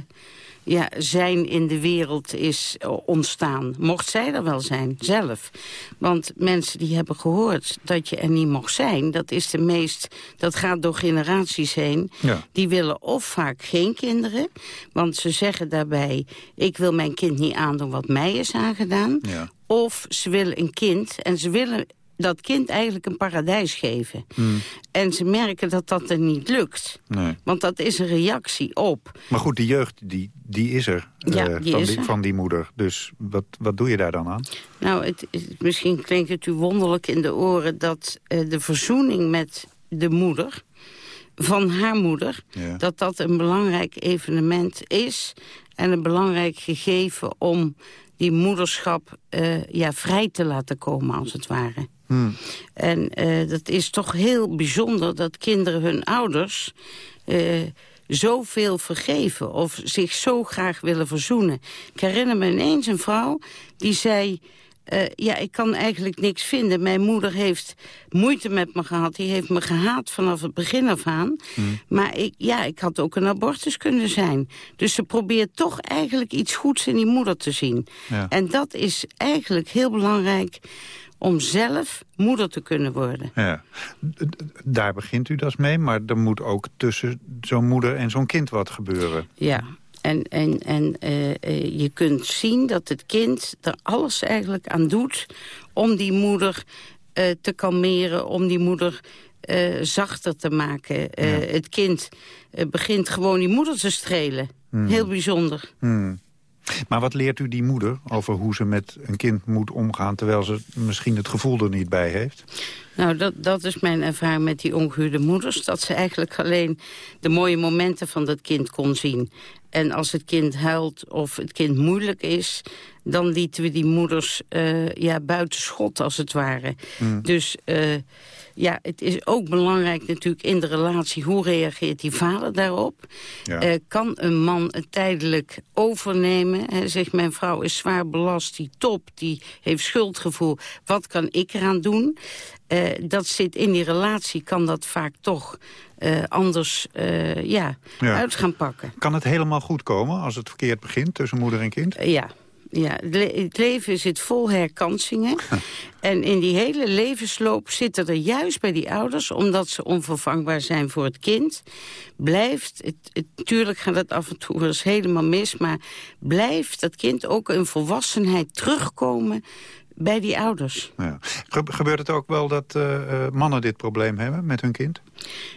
Speaker 26: ja, zijn in de wereld is ontstaan. Mocht zij er wel zijn, zelf. Want mensen die hebben gehoord dat je er niet mocht zijn... dat is de meest, dat gaat door generaties heen.
Speaker 7: Ja.
Speaker 26: Die willen of vaak geen kinderen. Want ze zeggen daarbij... ik wil mijn kind niet aandoen wat mij is aangedaan.
Speaker 7: Ja.
Speaker 26: Of ze willen een kind en ze willen dat kind eigenlijk een paradijs geven.
Speaker 7: Hmm.
Speaker 26: En ze merken dat dat er niet lukt.
Speaker 7: Nee.
Speaker 26: Want dat is een reactie op.
Speaker 7: Maar goed, die jeugd, die, die is er,
Speaker 26: Ja,
Speaker 7: eh,
Speaker 26: die
Speaker 7: van,
Speaker 26: is
Speaker 7: die,
Speaker 26: er.
Speaker 7: van die moeder. Dus wat, wat doe je daar dan aan?
Speaker 26: Nou, het, het- misschien klinkt het u wonderlijk in de oren... dat eh, de verzoening met de moeder, van haar moeder...
Speaker 7: Ja.
Speaker 26: dat dat een belangrijk evenement is... en een belangrijk gegeven om die moederschap eh, ja, vrij te laten komen, als het ware.
Speaker 7: Hmm.
Speaker 26: En eh, dat is toch heel bijzonder dat kinderen hun ouders... eh, zoveel vergeven of zich zo graag willen verzoenen. Ik herinner me ineens een vrouw die zei... eh, ja, ik kan eigenlijk niks vinden. Mijn moeder heeft moeite met me gehad. Die heeft me gehaat vanaf het begin af aan. Maar ik, ja, ik had ook een abortus kunnen zijn. Dus ze probeert toch eigenlijk iets goeds in die moeder te zien.
Speaker 7: Ja.
Speaker 26: En dat is eigenlijk heel belangrijk om zelf moeder te kunnen worden.
Speaker 7: Ja. Daar begint u dus mee, maar er moet ook tussen zo'n moeder en zo'n kind wat gebeuren.
Speaker 26: Ja, en, en, en eh, eh, je kunt zien dat het kind er alles eigenlijk aan doet... om die moeder eh, te kalmeren, om die moeder zachter te maken. Het kind begint gewoon die moeder te strelen.
Speaker 7: Hmm.
Speaker 26: Heel bijzonder.
Speaker 7: Hmm. Maar wat leert u die moeder over hoe ze met een kind moet omgaan... terwijl ze misschien het gevoel er niet bij heeft?
Speaker 26: Nou, dat, dat is mijn ervaring met die ongehuwde moeders. Dat ze eigenlijk alleen de mooie momenten van dat kind kon zien. En als het kind huilt of het kind moeilijk is... dan lieten we die moeders eh, ja, buiten schot, als het ware.
Speaker 27: Hmm.
Speaker 26: Dus eh, ja, het is ook belangrijk natuurlijk in de relatie... hoe reageert die vader daarop?
Speaker 27: Ja.
Speaker 26: Eh, kan een man het tijdelijk overnemen? Zegt, mijn vrouw is zwaar belast, die top, die heeft schuldgevoel. Wat kan ik eraan doen? Dat zit in die relatie, kan dat vaak toch eh, anders eh, ja,
Speaker 7: Ja.
Speaker 26: uit gaan pakken.
Speaker 7: Kan het helemaal goed komen als het verkeerd begint tussen moeder en kind?
Speaker 26: Eh, ja. Ja, het, le- het leven zit vol herkansingen. en in die hele levensloop zitten er juist bij die ouders... omdat ze onvervangbaar zijn voor het kind... blijft, het, het, tuurlijk gaat het af en toe wel eens helemaal mis... maar blijft dat kind ook in volwassenheid terugkomen bij die ouders.
Speaker 7: Ja. Ge- gebeurt het ook wel dat mannen dit probleem hebben met hun kind?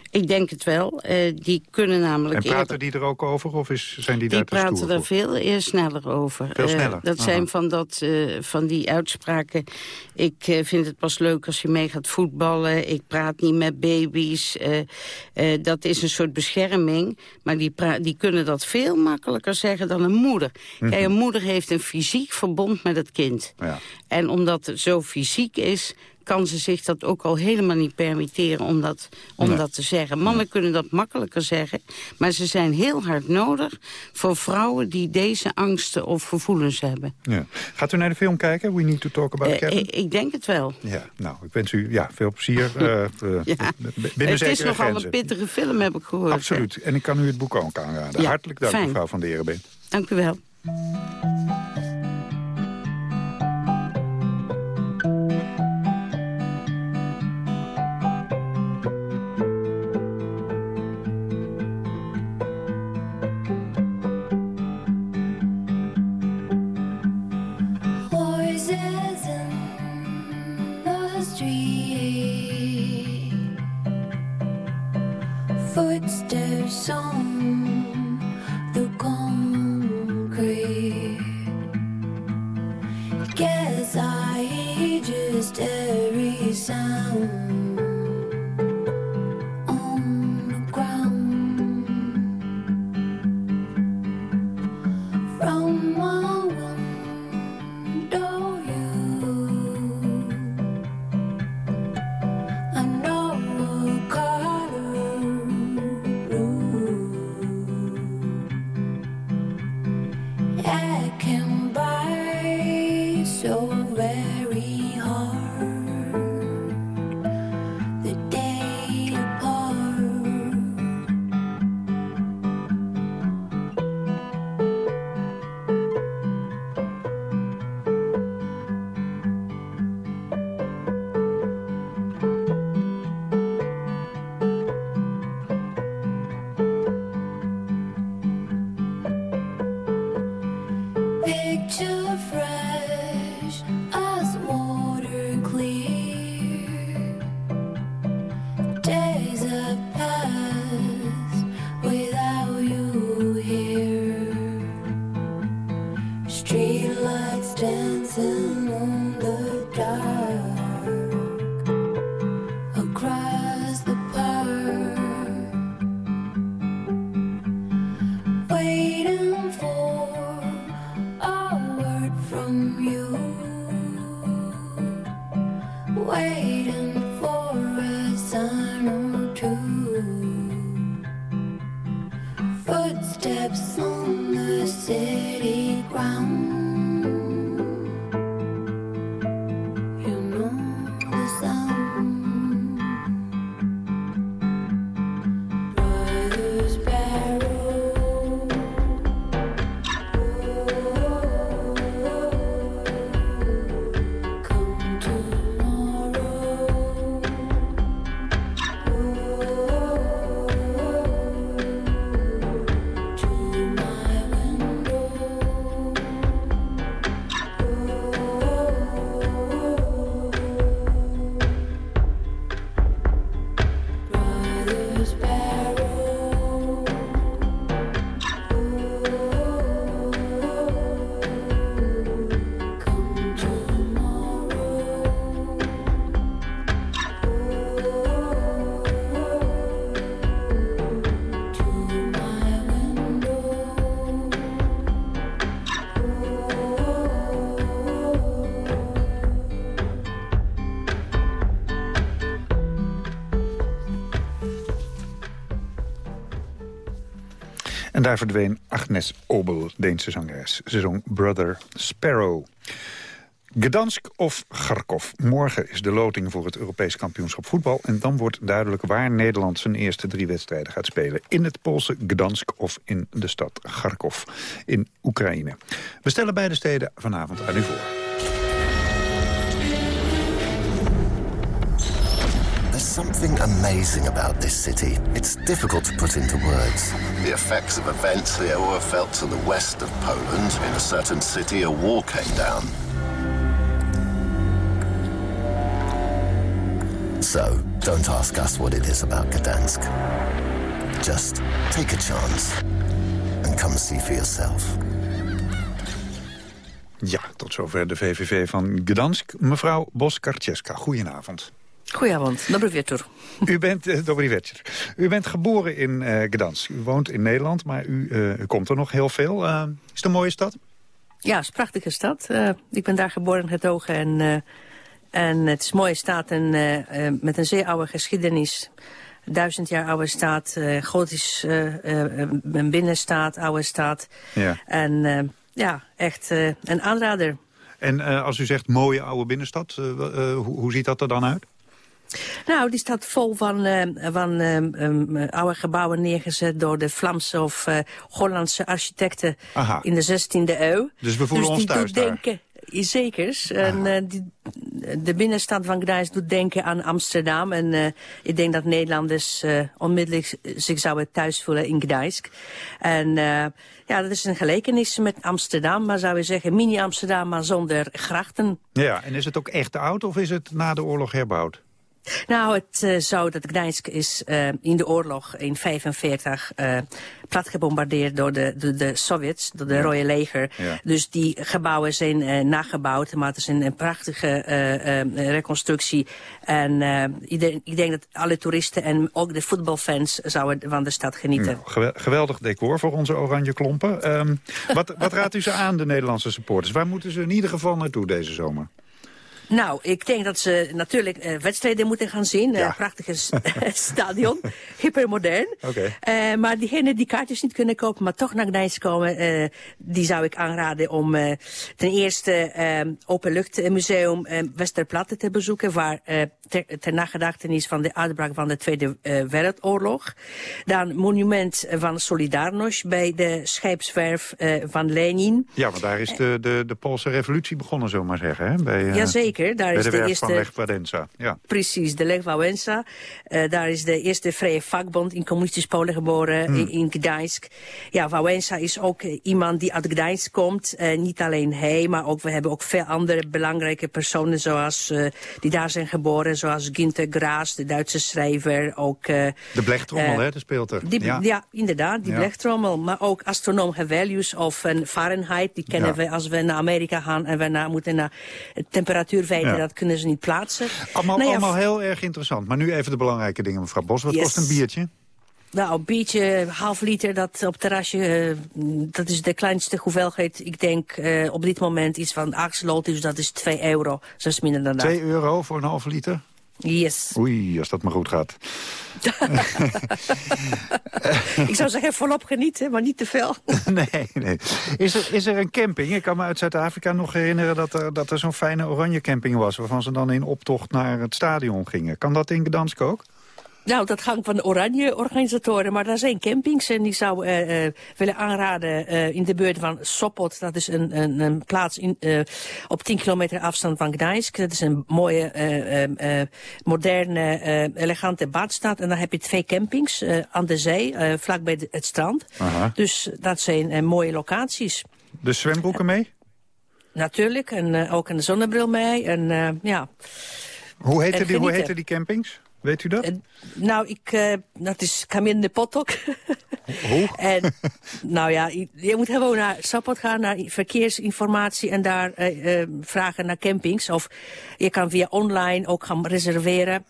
Speaker 26: Ik denk het wel. Eh, die kunnen namelijk...
Speaker 7: En praten
Speaker 26: eerder-
Speaker 7: die er ook over of is, zijn die,
Speaker 26: Die
Speaker 7: daar te
Speaker 26: praten
Speaker 7: stoer
Speaker 26: er veel eer sneller over.
Speaker 7: Veel
Speaker 26: Eh,
Speaker 7: sneller?
Speaker 26: dat
Speaker 7: Aha.
Speaker 26: zijn van, dat, eh, van die uitspraken. Ik vind het pas leuk als je mee gaat voetballen. Ik praat niet met baby's. Dat is een soort bescherming. Maar die, die kunnen dat veel makkelijker zeggen dan een moeder. Kijk,
Speaker 7: Mhm.
Speaker 26: een moeder heeft een fysiek verbond met het kind.
Speaker 7: Ja.
Speaker 26: En omdat het zo fysiek is kan ze zich dat ook al helemaal niet permitteren om dat, om
Speaker 7: Nee.
Speaker 26: dat te zeggen. Mannen kunnen dat makkelijker zeggen, maar ze zijn heel hard nodig voor vrouwen die deze angsten of gevoelens hebben.
Speaker 7: Ja. Gaat u naar de film kijken, We Need to Talk About
Speaker 26: Eh,
Speaker 7: Kevin?
Speaker 26: ik, ik denk het wel.
Speaker 7: Ja, nou, ik wens u ja, veel plezier. [laughs] eh, eh,
Speaker 26: Ja. het is nogal
Speaker 7: grenzen.
Speaker 26: een pittige film, heb ik gehoord.
Speaker 7: Absoluut. En ik kan u het boek ook aanraden.
Speaker 26: Ja,
Speaker 7: Hartelijk dank,
Speaker 26: fijn.
Speaker 7: mevrouw Van der Erenbeen.
Speaker 26: Dank u wel.
Speaker 7: Verdween Agnes Obel, Deense zangeres. Ze zong Brother Sparrow. Gdansk of Kharkov. Morgen is de loting voor het Europees kampioenschap voetbal... en dan wordt duidelijk waar Nederland zijn eerste drie wedstrijden gaat spelen. In het Poolse Gdansk of in de stad Kharkov in Oekraïne. We stellen beide steden vanavond aan u voor.
Speaker 28: Something amazing about this city. It's difficult to put into words. The effects of events here were felt to the west of Poland. In a certain city, a wall came down. So, don't ask us what it is about Gdansk. Just take a chance and come see for yourself.
Speaker 7: Ja, tot zover de VVV van Gdansk. Mevrouw Boskarczeska, goedenavond.
Speaker 29: Goedenavond, dobry wieczór.
Speaker 7: U bent, uh, dobry wieczór. U bent geboren in uh, Gdansk. U woont in Nederland, maar u, uh, u komt er nog heel veel. is het een mooie stad?
Speaker 29: Ja, het is een prachtige stad. ik ben daar geboren en getogen en, en het is een mooie stad en, met een zeer oude geschiedenis. Duizend jaar oude stad, gotisch een binnenstaat, oude stad.
Speaker 7: Ja.
Speaker 29: En ja, echt een aanrader.
Speaker 7: En als u zegt mooie oude binnenstad, hoe, hoe ziet dat er dan uit?
Speaker 29: Nou, die staat vol van, uh, van uh, um, oude gebouwen neergezet door de Vlaamse of uh, Hollandse architecten
Speaker 7: Aha.
Speaker 29: in de 16e eeuw.
Speaker 7: Dus we voelen
Speaker 29: dus
Speaker 7: ons
Speaker 29: die
Speaker 7: thuis
Speaker 29: doet
Speaker 7: daar.
Speaker 29: denken, Zekers. En, die, de binnenstad van Gdańsk doet denken aan Amsterdam. En ik denk dat Nederlanders onmiddellijk zich zouden thuis voelen in Gdańsk. En ja, dat is een gelijkenis met Amsterdam. Maar zou je zeggen mini-Amsterdam, maar zonder grachten.
Speaker 7: Ja, en is het ook echt oud of is het na de oorlog herbouwd?
Speaker 29: Nou, het uh, zo dat Gdańsk is uh, in de oorlog in 45 uh, plat gebombardeerd door de, de, de Sovjets, door de ja. Rode Leger.
Speaker 7: Ja.
Speaker 29: Dus die gebouwen zijn nagebouwd, maar het is een, een prachtige reconstructie. En ik denk, ik, denk, dat alle toeristen en ook de voetbalfans zouden van de stad genieten.
Speaker 7: Nou, geweldig decor voor onze oranje klompen. Um, wat, wat raadt u ze aan, de Nederlandse supporters? Waar moeten ze in ieder geval naartoe deze zomer?
Speaker 29: Nou, ik denk dat ze natuurlijk eh, wedstrijden moeten gaan zien. Eh, prachtige s- [laughs] stadion, [laughs] hypermodern.
Speaker 7: Oké.
Speaker 29: Eh, maar diegenen die kaartjes niet kunnen kopen, maar toch naar Gdańsk komen... die zou ik aanraden om ten eerste eh, Openluchtmuseum Westerplatte te bezoeken... waar ter, ter nagedachtenis van de uitbraak van de Tweede Wereldoorlog. Dan monument van Solidarność bij de scheepswerf van Lenin.
Speaker 7: Ja, want daar is de, de, de Poolse revolutie begonnen, zullen we maar zeggen. Hè? Bij, eh,
Speaker 29: Daar is
Speaker 7: de
Speaker 29: de eerste-
Speaker 7: van Lech. Ja.
Speaker 29: Precies, de Lech. Eh, daar is de eerste vrije vakbond in communistisch Polen geboren,
Speaker 7: Hmm.
Speaker 29: in, in Gdańsk. Ja, is ook eh, iemand die uit Gdańsk komt. Eh, niet alleen hij, maar ook, we hebben ook veel andere belangrijke personen zoals, die daar zijn geboren. Zoals Günter Grass, de Duitse schrijver. Ook,
Speaker 7: De blechtrommel, hè, de speelt er.
Speaker 29: die, ja. inderdaad, die
Speaker 7: Ja.
Speaker 29: blechtrommel. Maar ook astronoom Hevelius of een Fahrenheit. Die kennen
Speaker 7: Ja.
Speaker 29: we als we naar Amerika gaan en we naar, moeten naar het temperatuur weten.
Speaker 7: Ja.
Speaker 29: Dat kunnen ze niet plaatsen.
Speaker 7: Allemaal,
Speaker 29: Nou ja,
Speaker 7: allemaal heel erg interessant. Maar nu even de belangrijke dingen, mevrouw Bos. Wat
Speaker 29: Yes.
Speaker 7: kost een biertje?
Speaker 29: Nou, een biertje, half liter, dat op terrasje, eh, dat is de kleinste hoeveelheid. Ik denk eh, op dit moment iets van 8 sloten, dus dat is 2 euro. Dat is minder dan dat.
Speaker 7: 2 euro voor een halve liter?
Speaker 29: Yes.
Speaker 7: Oei, als dat maar goed gaat. [laughs]
Speaker 29: Ik zou zeggen, volop genieten, maar niet te veel. [laughs]
Speaker 7: nee, nee. Is er, is er een camping? Ik kan me uit Zuid-Afrika nog herinneren dat er, dat er zo'n fijne oranje camping was... waarvan ze dan in optocht naar het stadion gingen. Kan dat in Gdansk ook?
Speaker 29: Nou, dat hangt van de oranje organisatoren, maar daar zijn campings. En ik zou eh, eh, willen aanraden eh, in de buurt van Sopot. Dat is een, een, een plaats in, eh, op 10 kilometer afstand van Gdańsk. Dat is een mooie, eh, eh, eh, moderne, eh, elegante badstad. En dan heb je twee campings eh, aan de zee, eh, vlakbij de- het strand.
Speaker 7: Aha.
Speaker 29: Dus dat zijn mooie locaties.
Speaker 7: De zwembroeken mee?
Speaker 29: Natuurlijk, en eh, ook een zonnebril mee. En eh, ja...
Speaker 7: Hoe heette, die, hoe heette die campings? Weet u dat?
Speaker 29: Nou, ik, eh, dat is Kamin de Potok. [laughs]
Speaker 7: Hoe?
Speaker 29: En, nou ja, je, moet gewoon naar Sapot gaan, naar verkeersinformatie en daar eh, eh, vragen naar campings. Of je kan via online ook gaan reserveren.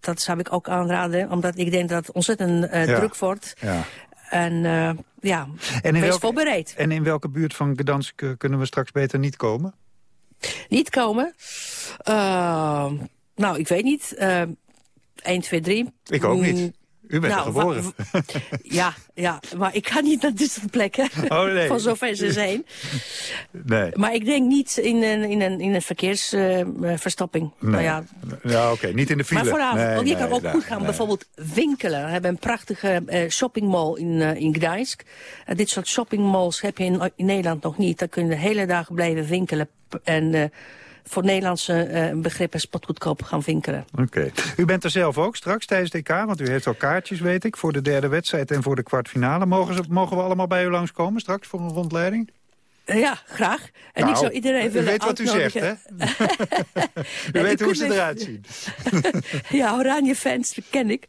Speaker 29: Dat zou ik ook aanraden, omdat ik denk dat het ontzettend eh,
Speaker 7: Ja.
Speaker 29: druk wordt.
Speaker 7: Ja.
Speaker 29: En eh, ja,
Speaker 7: En in,
Speaker 29: wees
Speaker 7: welke,
Speaker 29: voorbereid.
Speaker 7: en in welke buurt van Gdansk eh, kunnen we straks beter niet komen?
Speaker 29: Niet komen? Eh, nou, ik weet niet. Eh 1, 2, 3.
Speaker 7: Ik ook niet. U bent
Speaker 29: nou,
Speaker 7: er geboren.
Speaker 29: Ja, ja, maar ik ga niet naar dit soort plekken.
Speaker 7: Oh, nee.
Speaker 29: Van zover ze zijn.
Speaker 7: Nee.
Speaker 29: Maar ik denk niet in een, in een, in een verkeersverstopping.
Speaker 7: Nee.
Speaker 29: Nou ja,
Speaker 7: Ja, oké. Niet in de file.
Speaker 29: maar vooravond,
Speaker 7: Nee,
Speaker 29: want je
Speaker 7: nee,
Speaker 29: kan ook
Speaker 7: nee,
Speaker 29: goed gaan
Speaker 7: nee.
Speaker 29: bijvoorbeeld winkelen. We hebben een prachtige eh, shoppingmall in, eh, in Gdańsk. Eh, dit soort shoppingmalls heb je in, in Nederland nog niet. Daar kun je de hele dag blijven winkelen. En eh, voor Nederlandse eh, begrippen spotgoedkoop gaan winkelen.
Speaker 7: Oké. U bent er zelf ook straks tijdens DK, want u heeft al kaartjes, weet ik... voor de derde wedstrijd en voor de kwartfinale. Mogen, ze, mogen we allemaal bij u langskomen straks voor een rondleiding?
Speaker 29: Eh, ja, graag. En
Speaker 7: Nou,
Speaker 29: ik zou iedereen
Speaker 7: u
Speaker 29: willen
Speaker 7: weet wat u zegt,
Speaker 29: uitnodigen. [laughs]
Speaker 7: U weet hoe ze eruit zien. [laughs]
Speaker 29: ja, oranje fans, dat ken ik.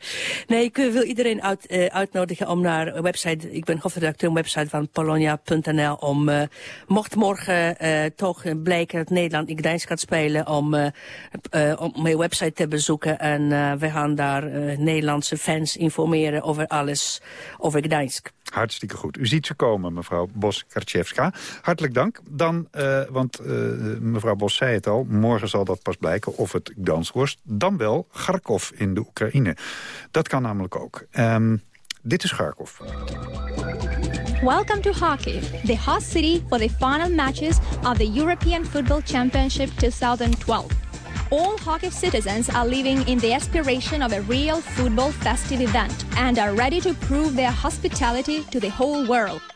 Speaker 29: Nee, ik eh, wil iedereen uit, eh, uitnodigen om naar een website... Ik ben hoofdredacteur een website van polonia.nl... om, mocht morgen toch blijken dat Nederland in Gdańsk gaat spelen... om, om mijn website te bezoeken. En we gaan daar Nederlandse fans informeren over alles over Gdańsk.
Speaker 7: Hartstikke goed. U ziet ze komen, mevrouw Bos-Karczewska. Hartelijk dank. Dan, eh, want eh, mevrouw Bos zei het al, morgen zal dat pas blijken of het Gdansk. Dan wel Kharkov in de Oekraïne. Dat kan namelijk ook. Ehm, dit is Kharkov.
Speaker 30: Welcome to Kharkiv, the host city for the final matches of the European Football Championship 2012. All Kharkiv citizens are living in the aspiration of a real football festive event and are ready to prove their hospitality to the whole world.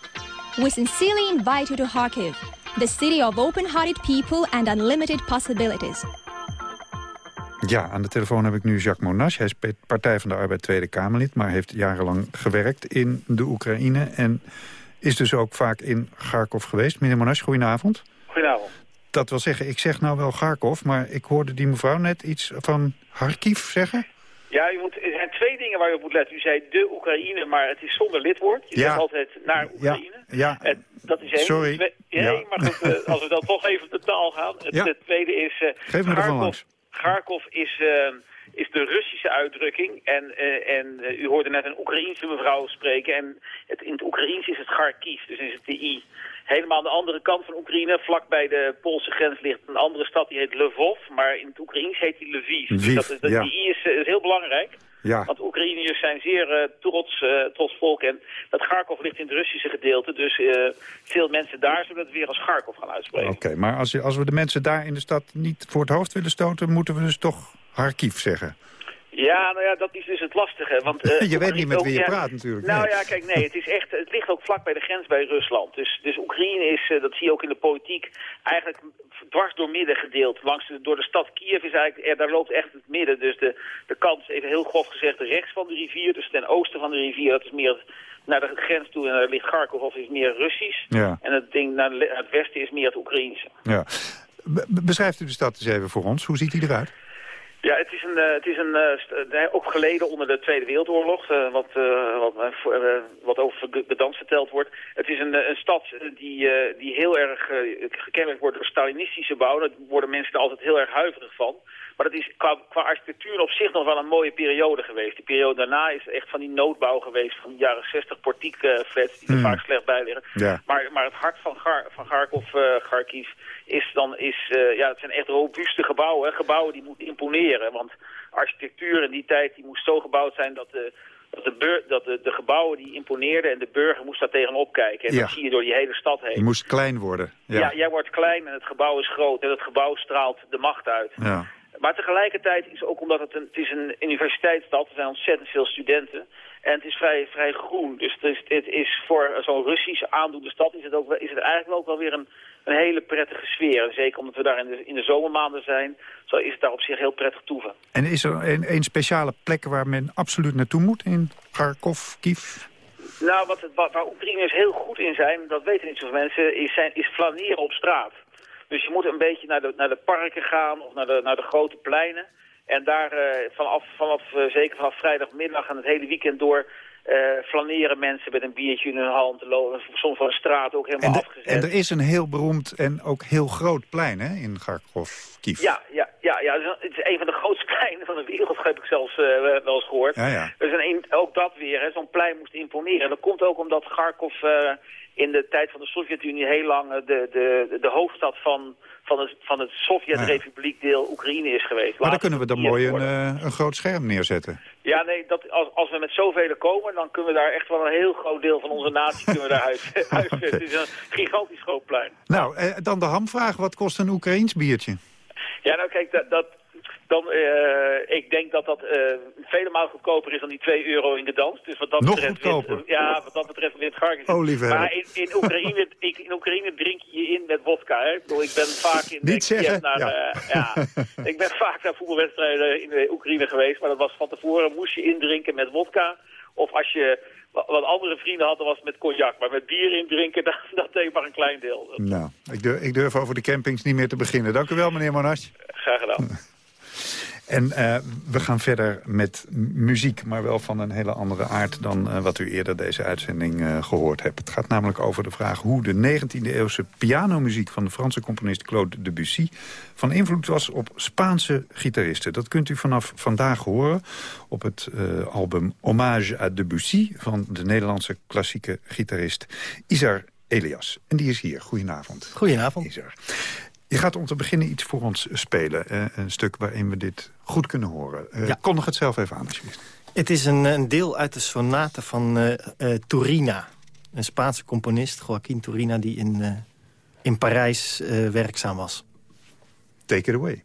Speaker 30: We sincerely invite you to Kharkiv, the city of open-hearted people and unlimited possibilities.
Speaker 7: Ja, aan de telefoon heb ik nu Jacques Monash. Hij is Partij van de Arbeid Tweede Kamerlid... maar heeft jarenlang gewerkt in de Oekraïne... en is dus ook vaak in Kharkov geweest. Meneer Monash, goedenavond.
Speaker 31: Goedenavond.
Speaker 7: Dat wil zeggen, ik zeg nou wel Kharkov... maar ik hoorde die mevrouw net iets van Kharkiv zeggen.
Speaker 31: Ja, u moet, er zijn twee dingen waar u op moet letten. U zei de Oekraïne, maar het is zonder lidwoord. Je
Speaker 7: Ja.
Speaker 31: zegt altijd naar
Speaker 7: Ja,
Speaker 31: Oekraïne.
Speaker 7: ja.
Speaker 31: En dat is één.
Speaker 7: Sorry. Ja.
Speaker 31: Maar goed, eh, als we dan toch even op de taal gaan. Het,
Speaker 7: Ja.
Speaker 31: het tweede is... eh
Speaker 7: Geef me ervan langs.
Speaker 31: Kharkov is, eh, is de Russische uitdrukking. En, eh, en eh, u hoorde net een Oekraïense mevrouw spreken. En het, in het Oekraïens is het Kharkiv, dus is het de I. Helemaal aan de andere kant van Oekraïne, vlak bij de Poolse grens, ligt een andere stad die heet Lvov. Maar in het Oekraïens heet die Lviv. Dus
Speaker 7: Lviv,
Speaker 31: dat, is- dat,
Speaker 7: ja.
Speaker 31: die I is, eh, is heel belangrijk.
Speaker 7: Ja.
Speaker 31: Want Oekraïners zijn zeer eh, trots, eh, trots volk. En dat Kharkov ligt in het Russische gedeelte. Dus veel mensen daar zullen het weer als Kharkov gaan uitspreken.
Speaker 7: Oké, maar als, je- als we de mensen daar in de stad niet voor het hoofd willen stoten... moeten we dus toch Harkiv zeggen.
Speaker 31: Ja, nou ja, dat is dus het lastige. Want, eh, [laughs]
Speaker 7: Je weet niet met wie je praat natuurlijk.
Speaker 31: Nou
Speaker 7: Nee.
Speaker 31: ja, kijk, nee, het, is echt, het ligt ook vlak bij de grens bij Rusland. Dus, dus Oekraïne is, eh, dat zie je ook in de politiek, eigenlijk dwars door midden gedeeld. Langs de, door de stad Kiev is eigenlijk, er, daar loopt echt het midden. Dus de, de kant, even heel grof gezegd, rechts van de rivier, dus ten oosten van de rivier, dat is meer naar de grens toe en daar ligt Kharkov of is meer Russisch.
Speaker 7: Ja.
Speaker 31: En het ding naar het westen is meer het Oekraïense.
Speaker 7: Ja. Be- be- beschrijft u de stad eens even voor ons. Hoe ziet die eruit?
Speaker 31: Ja, het is, een, eh, het is een, eh, eh, ook geleden onder de Tweede Wereldoorlog, wat, wat, wat over Gdansk verteld wordt. Het is een, een stad die, die heel erg gekenmerkt wordt door Stalinistische bouw. Daar worden mensen er altijd heel erg huiverig van. Maar dat is qua, qua architectuur op zich nog wel een mooie periode geweest. Die periode daarna is echt van die noodbouw geweest van de jaren 60 portiekflats die er
Speaker 7: Hmm.
Speaker 31: vaak slecht bij liggen.
Speaker 7: Ja.
Speaker 31: Maar, maar het hart van, Gar, van eh Kharkiv, is dan, is, eh, ja, het zijn echt robuuste gebouwen. hè. Gebouwen die moeten imponeren. Want architectuur in die tijd die moest zo gebouwd zijn dat de, dat de, dat de, de gebouwen die imponeerden en de burger moest daar tegenop kijken. En
Speaker 7: Ja.
Speaker 31: dat zie je door die hele stad heen.
Speaker 7: Die moest klein worden.
Speaker 31: Ja.
Speaker 7: Ja.
Speaker 31: jij wordt klein en het gebouw is groot en het gebouw straalt de macht uit.
Speaker 7: Ja.
Speaker 31: Maar tegelijkertijd is ook omdat het een, het is een universiteitsstad, er zijn ontzettend veel studenten. En het is vrij, vrij groen. Dus het is, het is voor zo'n Russische aandoende stad is het, ook, wel- is het eigenlijk ook wel weer een, een hele prettige sfeer. En zeker omdat we daar in de, in de zomermaanden zijn, zo is het daar op zich heel prettig toeven.
Speaker 7: En is er een, een speciale plek waar men absoluut naartoe moet in Kharkov, Kiev?
Speaker 31: Nou, wat het, waar Oekraïners heel goed in zijn, dat weten niet zoveel mensen, is, zijn, is flaneren op straat. Dus je moet een beetje naar de, naar de parken gaan of naar de, naar de grote pleinen. En daar eh, vanaf, vanaf, eh, zeker vanaf vrijdagmiddag en het hele weekend door... eh, flaneren mensen met een biertje in hun hand. Lopen, soms van de straat ook helemaal
Speaker 7: En, de-
Speaker 31: afgezet.
Speaker 7: en er is een heel beroemd en ook heel groot plein hè, in Kharkov, Kiev.
Speaker 31: Ja, ja, ja, ja, het is een van de grootste [laughs] pleinen van de wereld, heb ik zelfs eh, wel eens gehoord.
Speaker 7: Ja, ja.
Speaker 31: Dus een, ook dat weer, hè, zo'n plein moest imponeren. En dat komt ook omdat Kharkov eh, in de tijd van de Sovjet-Unie heel lang de, de, de hoofdstad van, van, het, van het Sovjet-republiekdeel Oekraïne is geweest.
Speaker 7: Maar dan
Speaker 31: Later
Speaker 7: kunnen we dan mooi een, een groot scherm neerzetten.
Speaker 31: Ja, nee, dat, als, als we met zoveel komen, dan kunnen we daar echt wel een heel groot deel van onze natie kunnen we daar huis- [laughs] huisvesten. [laughs] Het is een gigantisch groot plein.
Speaker 7: Nou, eh, dan de hamvraag. Wat kost een Oekraïens biertje?
Speaker 31: Ja, nou kijk, dat, dat, dan, eh, ik denk dat dat vele malen goedkoper is dan die 2 euro in de dans. Dus wat dat
Speaker 7: Nog
Speaker 31: betreft
Speaker 7: goedkoper?
Speaker 31: Ja, wat dat betreft wint Garkis.
Speaker 7: Oh, lieve
Speaker 31: Maar in, in, Oekraïne, [laughs] ik, in Oekraïne drink je je in met vodka. Hè? Ik, bedoel, ik ben vaak in
Speaker 7: Niet zeggen,
Speaker 31: naar,
Speaker 7: ja.
Speaker 31: eh, ja. [laughs] ik ben vaak naar voetbalwedstrijden in Oekraïne geweest. Maar dat was van tevoren, moest je indrinken met vodka. Of als je wa- wat andere vrienden hadden, was het met cognac. Maar met bier indrinken, [laughs] dat, dat deed maar een klein deel.
Speaker 7: Nou, ik durf, ik durf over de campings niet meer te beginnen. Dank u wel, meneer Monash.
Speaker 31: Graag gedaan.
Speaker 7: En eh, we gaan verder met muziek, maar wel van een hele andere aard... dan eh, wat u eerder deze uitzending eh, gehoord hebt. Het gaat namelijk over de vraag hoe de 19e-eeuwse pianomuziek... van de Franse componist Claude Debussy van invloed was op Spaanse gitaristen. Dat kunt u vanaf vandaag horen op het album Hommage à Debussy... van de Nederlandse klassieke gitarist Isar Elias. En die is hier. Goedenavond.
Speaker 32: Goedenavond.
Speaker 7: Isar. Je gaat om te beginnen iets voor ons spelen. eh, een stuk waarin we dit goed kunnen horen. Eh,
Speaker 32: Ja.
Speaker 7: Kondig het zelf even aan, alsjeblieft.
Speaker 32: Het is een, een deel uit de sonate van eh, Turina. Een Spaanse componist, Joaquin Turina, die in, in Parijs werkzaam was.
Speaker 7: Take it away.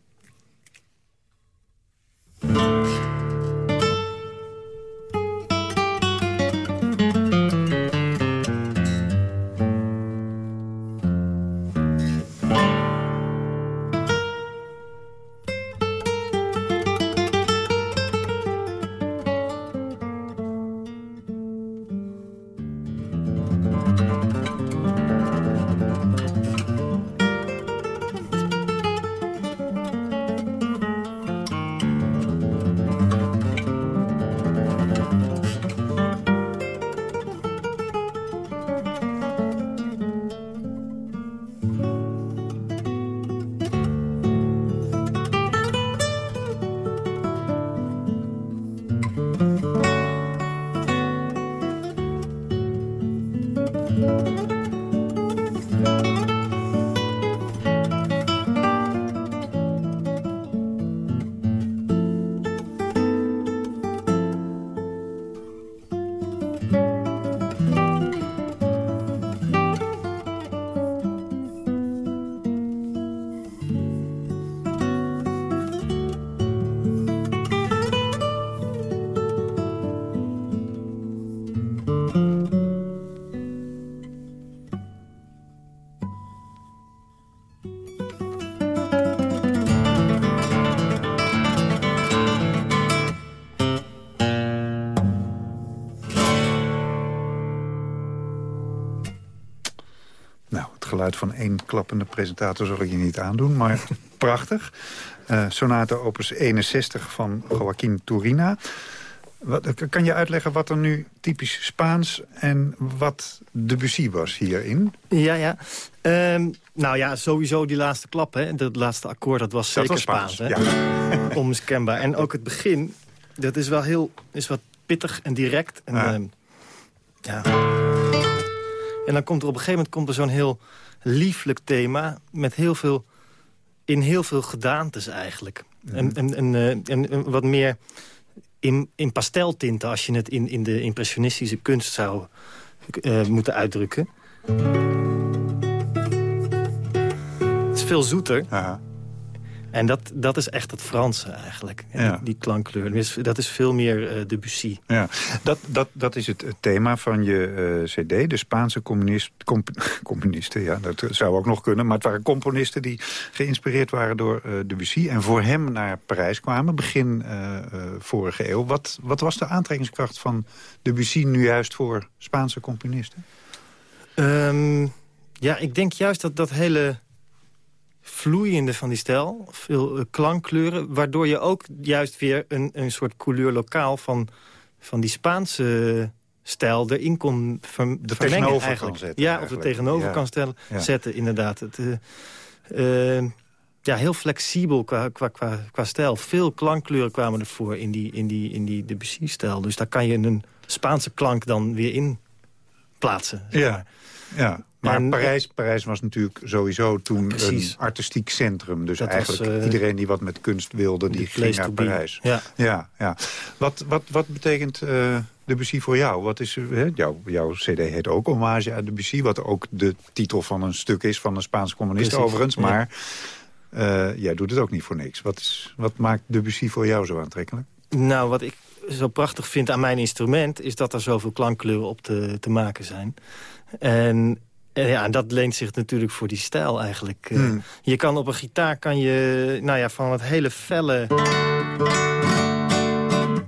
Speaker 7: Geluid van één klappende presentator zal ik je niet aandoen, maar [laughs] prachtig. Eh sonate opus 61 van Joaquin Turina. Wat, kan je uitleggen wat er nu typisch Spaans en wat Debussy was hierin?
Speaker 32: Ja, ja. Ehm, nou ja, sowieso die laatste klap, hè. Dat laatste akkoord, dat was
Speaker 7: Dat
Speaker 32: zeker
Speaker 7: was
Speaker 32: Spaans.
Speaker 7: Spaans,
Speaker 32: hè? [laughs] Onmiskenbaar. En ook het begin, dat is wel heel, is wat pittig en direct. En,
Speaker 7: Ja.
Speaker 32: ehm, ja. en dan komt er op een gegeven moment komt er zo'n heel lieflijk thema... met heel veel, in heel veel gedaantes eigenlijk. En, en, en, eh, en, en wat meer in, in pasteltinten... als je het in, in de impressionistische kunst zou eh, moeten uitdrukken. Het is veel zoeter. En dat, dat is echt het Franse eigenlijk.
Speaker 7: Ja.
Speaker 32: Die, die klankkleur. Dat is, dat is veel meer eh, Debussy.
Speaker 7: Ja, dat, dat, dat is het thema van je eh, cd. De Spaanse communist, comp- [laughs] communisten, ja, dat zou ook nog kunnen. Maar het waren componisten die geïnspireerd waren door eh, Debussy... en voor hem naar Parijs kwamen, begin vorige eeuw. Wat, wat was de aantrekkingskracht van Debussy nu juist voor Spaanse componisten?
Speaker 32: Ehm, ja, ik denk juist dat dat hele vloeiende van die stijl, veel eh, klankkleuren... waardoor je ook juist weer een, een soort couleur lokaal van, van die Spaanse stijl erin kon ver,
Speaker 7: De
Speaker 32: vermengen
Speaker 7: tegenover kan
Speaker 32: eigenlijk.
Speaker 7: zetten,
Speaker 32: Ja, of er tegenover
Speaker 7: Ja.
Speaker 32: kan stellen,
Speaker 7: Ja.
Speaker 32: zetten, inderdaad. Het, eh, eh, ja, heel flexibel qua, qua, qua, qua stijl. Veel klankkleuren kwamen ervoor in die, in die, in die Debussy-stijl. Dus daar kan je een Spaanse klank dan weer in plaatsen. zeg
Speaker 7: Ja, ja. Maar
Speaker 32: En-
Speaker 7: Parijs, Parijs was natuurlijk sowieso toen
Speaker 32: Precies.
Speaker 7: een artistiek centrum. Dus
Speaker 32: Dat was,
Speaker 7: eigenlijk
Speaker 32: eh,
Speaker 7: iedereen die wat met kunst wilde, die ging naar. Parijs.
Speaker 32: Ja.
Speaker 7: Ja, ja. Wat, wat, wat betekent eh Debussy voor jou? Wat is, eh, hè, jouw, jouw cd heet ook Hommage aan Debussy... wat ook de titel van een stuk is van een Spaanse communist
Speaker 32: Precies,
Speaker 7: overigens.
Speaker 32: ja.
Speaker 7: Maar eh, jij doet het ook niet voor niks. Wat, is, wat maakt Debussy voor jou zo aantrekkelijk?
Speaker 32: Nou, wat ik zo prachtig vind aan mijn instrument... is dat er zoveel klankkleuren op te, te maken zijn. En, en ja, dat leent zich natuurlijk voor die stijl eigenlijk. Eh,
Speaker 7: Hmm.
Speaker 32: Je kan op een gitaar kan je, nou ja, van het hele felle...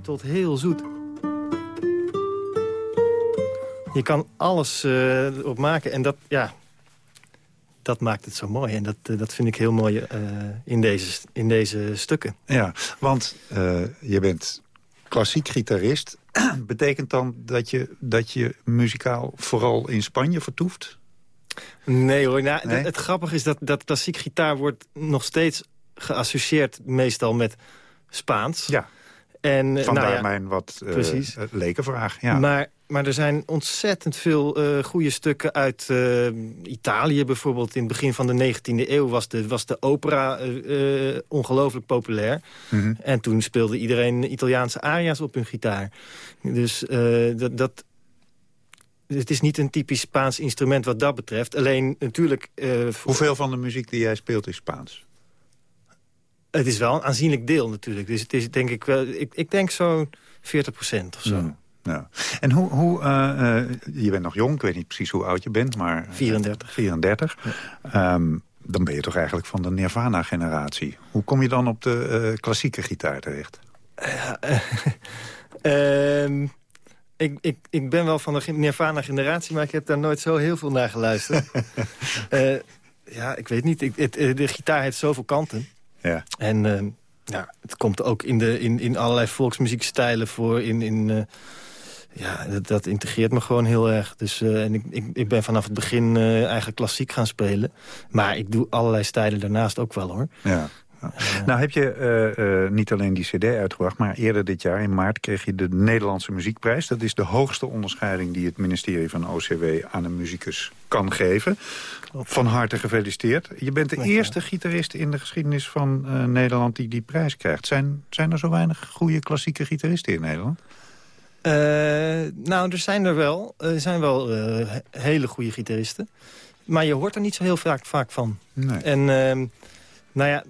Speaker 32: tot heel zoet. Je kan alles eh op maken en dat, ja, dat maakt het zo mooi. En dat, eh, dat vind ik heel mooi eh, in, deze, in deze stukken.
Speaker 7: Ja, want eh, je bent klassiek gitarist. [clears throat] Betekent dan dat je, dat je muzikaal vooral in Spanje vertoeft?
Speaker 32: Nee hoor, nou,
Speaker 7: Nee?
Speaker 32: Het, het grappige is dat, dat klassiek gitaar wordt nog steeds geassocieerd meestal met Spaans.
Speaker 7: Ja.
Speaker 32: En, eh,
Speaker 7: Vandaar
Speaker 32: nou ja,
Speaker 7: mijn wat eh
Speaker 32: precies.
Speaker 7: eh, leken vraag. Ja.
Speaker 32: Maar, maar er zijn ontzettend veel eh goede stukken uit Italië bijvoorbeeld. In het begin van de 19e eeuw was de, was de opera ongelooflijk populair.
Speaker 7: Mhm.
Speaker 32: En toen speelde iedereen Italiaanse aria's op hun gitaar. Dus dat... dat het is niet een typisch Spaans instrument wat dat betreft. Alleen natuurlijk... eh,
Speaker 7: Hoeveel van de muziek die jij speelt is Spaans?
Speaker 32: Het is wel een aanzienlijk deel natuurlijk. Dus het is denk ik wel... Ik, ik denk zo'n 40 procent of zo.
Speaker 7: Ja. En hoe, hoe eh, eh, je bent nog jong, ik weet niet precies hoe oud je bent, maar... eh,
Speaker 32: 34.
Speaker 7: 34. Ehm, dan ben je toch eigenlijk van de Nirvana-generatie. Hoe kom je dan op de eh, klassieke gitaar terecht? [laughs]
Speaker 32: Ehm, ik, ik, ik ben wel van de Nirvana-generatie, maar ik heb daar nooit zo heel veel naar geluisterd. [laughs] Eh, ja, ik weet niet. Ik, het, eh, de gitaar heeft zoveel kanten.
Speaker 7: Ja.
Speaker 32: En ehm, ja, het komt ook in, de, in, in allerlei volksmuziekstijlen voor. In, in, eh, ja, dat, dat integreert me gewoon heel erg. Dus, eh, en ik, ik, ik ben vanaf het begin eh, eigenlijk klassiek gaan spelen. Maar ik doe allerlei stijlen daarnaast ook wel, hoor.
Speaker 7: Ja. Nou heb je eh, eh, niet alleen die cd uitgebracht... maar eerder dit jaar, in maart, kreeg je de Nederlandse Muziekprijs. Dat is de hoogste onderscheiding die het ministerie van OCW aan een muzikus kan geven. Van harte gefeliciteerd. Je bent de eerste gitarist in de geschiedenis van eh, Nederland die die prijs krijgt. Zijn, zijn er zo weinig goede klassieke gitaristen in Nederland?
Speaker 32: Eh, nou, er zijn er wel. Er zijn wel eh, hele goede gitaristen. Maar je hoort er niet zo heel vaak, vaak van.
Speaker 7: Nee.
Speaker 32: En ehm, nou ja,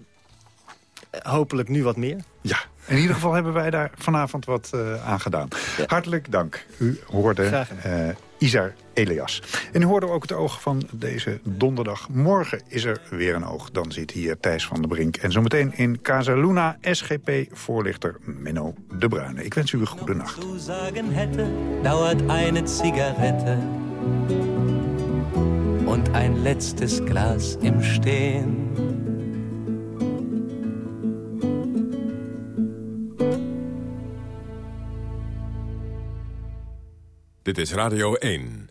Speaker 32: hopelijk nu wat meer.
Speaker 7: Ja, in ieder geval hebben wij daar vanavond wat eh, aan gedaan. Hartelijk dank. U hoorde eh Isar Elias. En u hoorde ook het oog van deze donderdag. Morgen is er weer een oog. Dan zit hier Thijs van der Brink. En zometeen in Casa Luna SGP-voorlichter Menno de Bruyne. Ik wens u een goede nacht.
Speaker 33: zu sagen hätte, dauert eine Zigarette und ein letztes Glas im Stehen.
Speaker 6: Dit is Radio 1.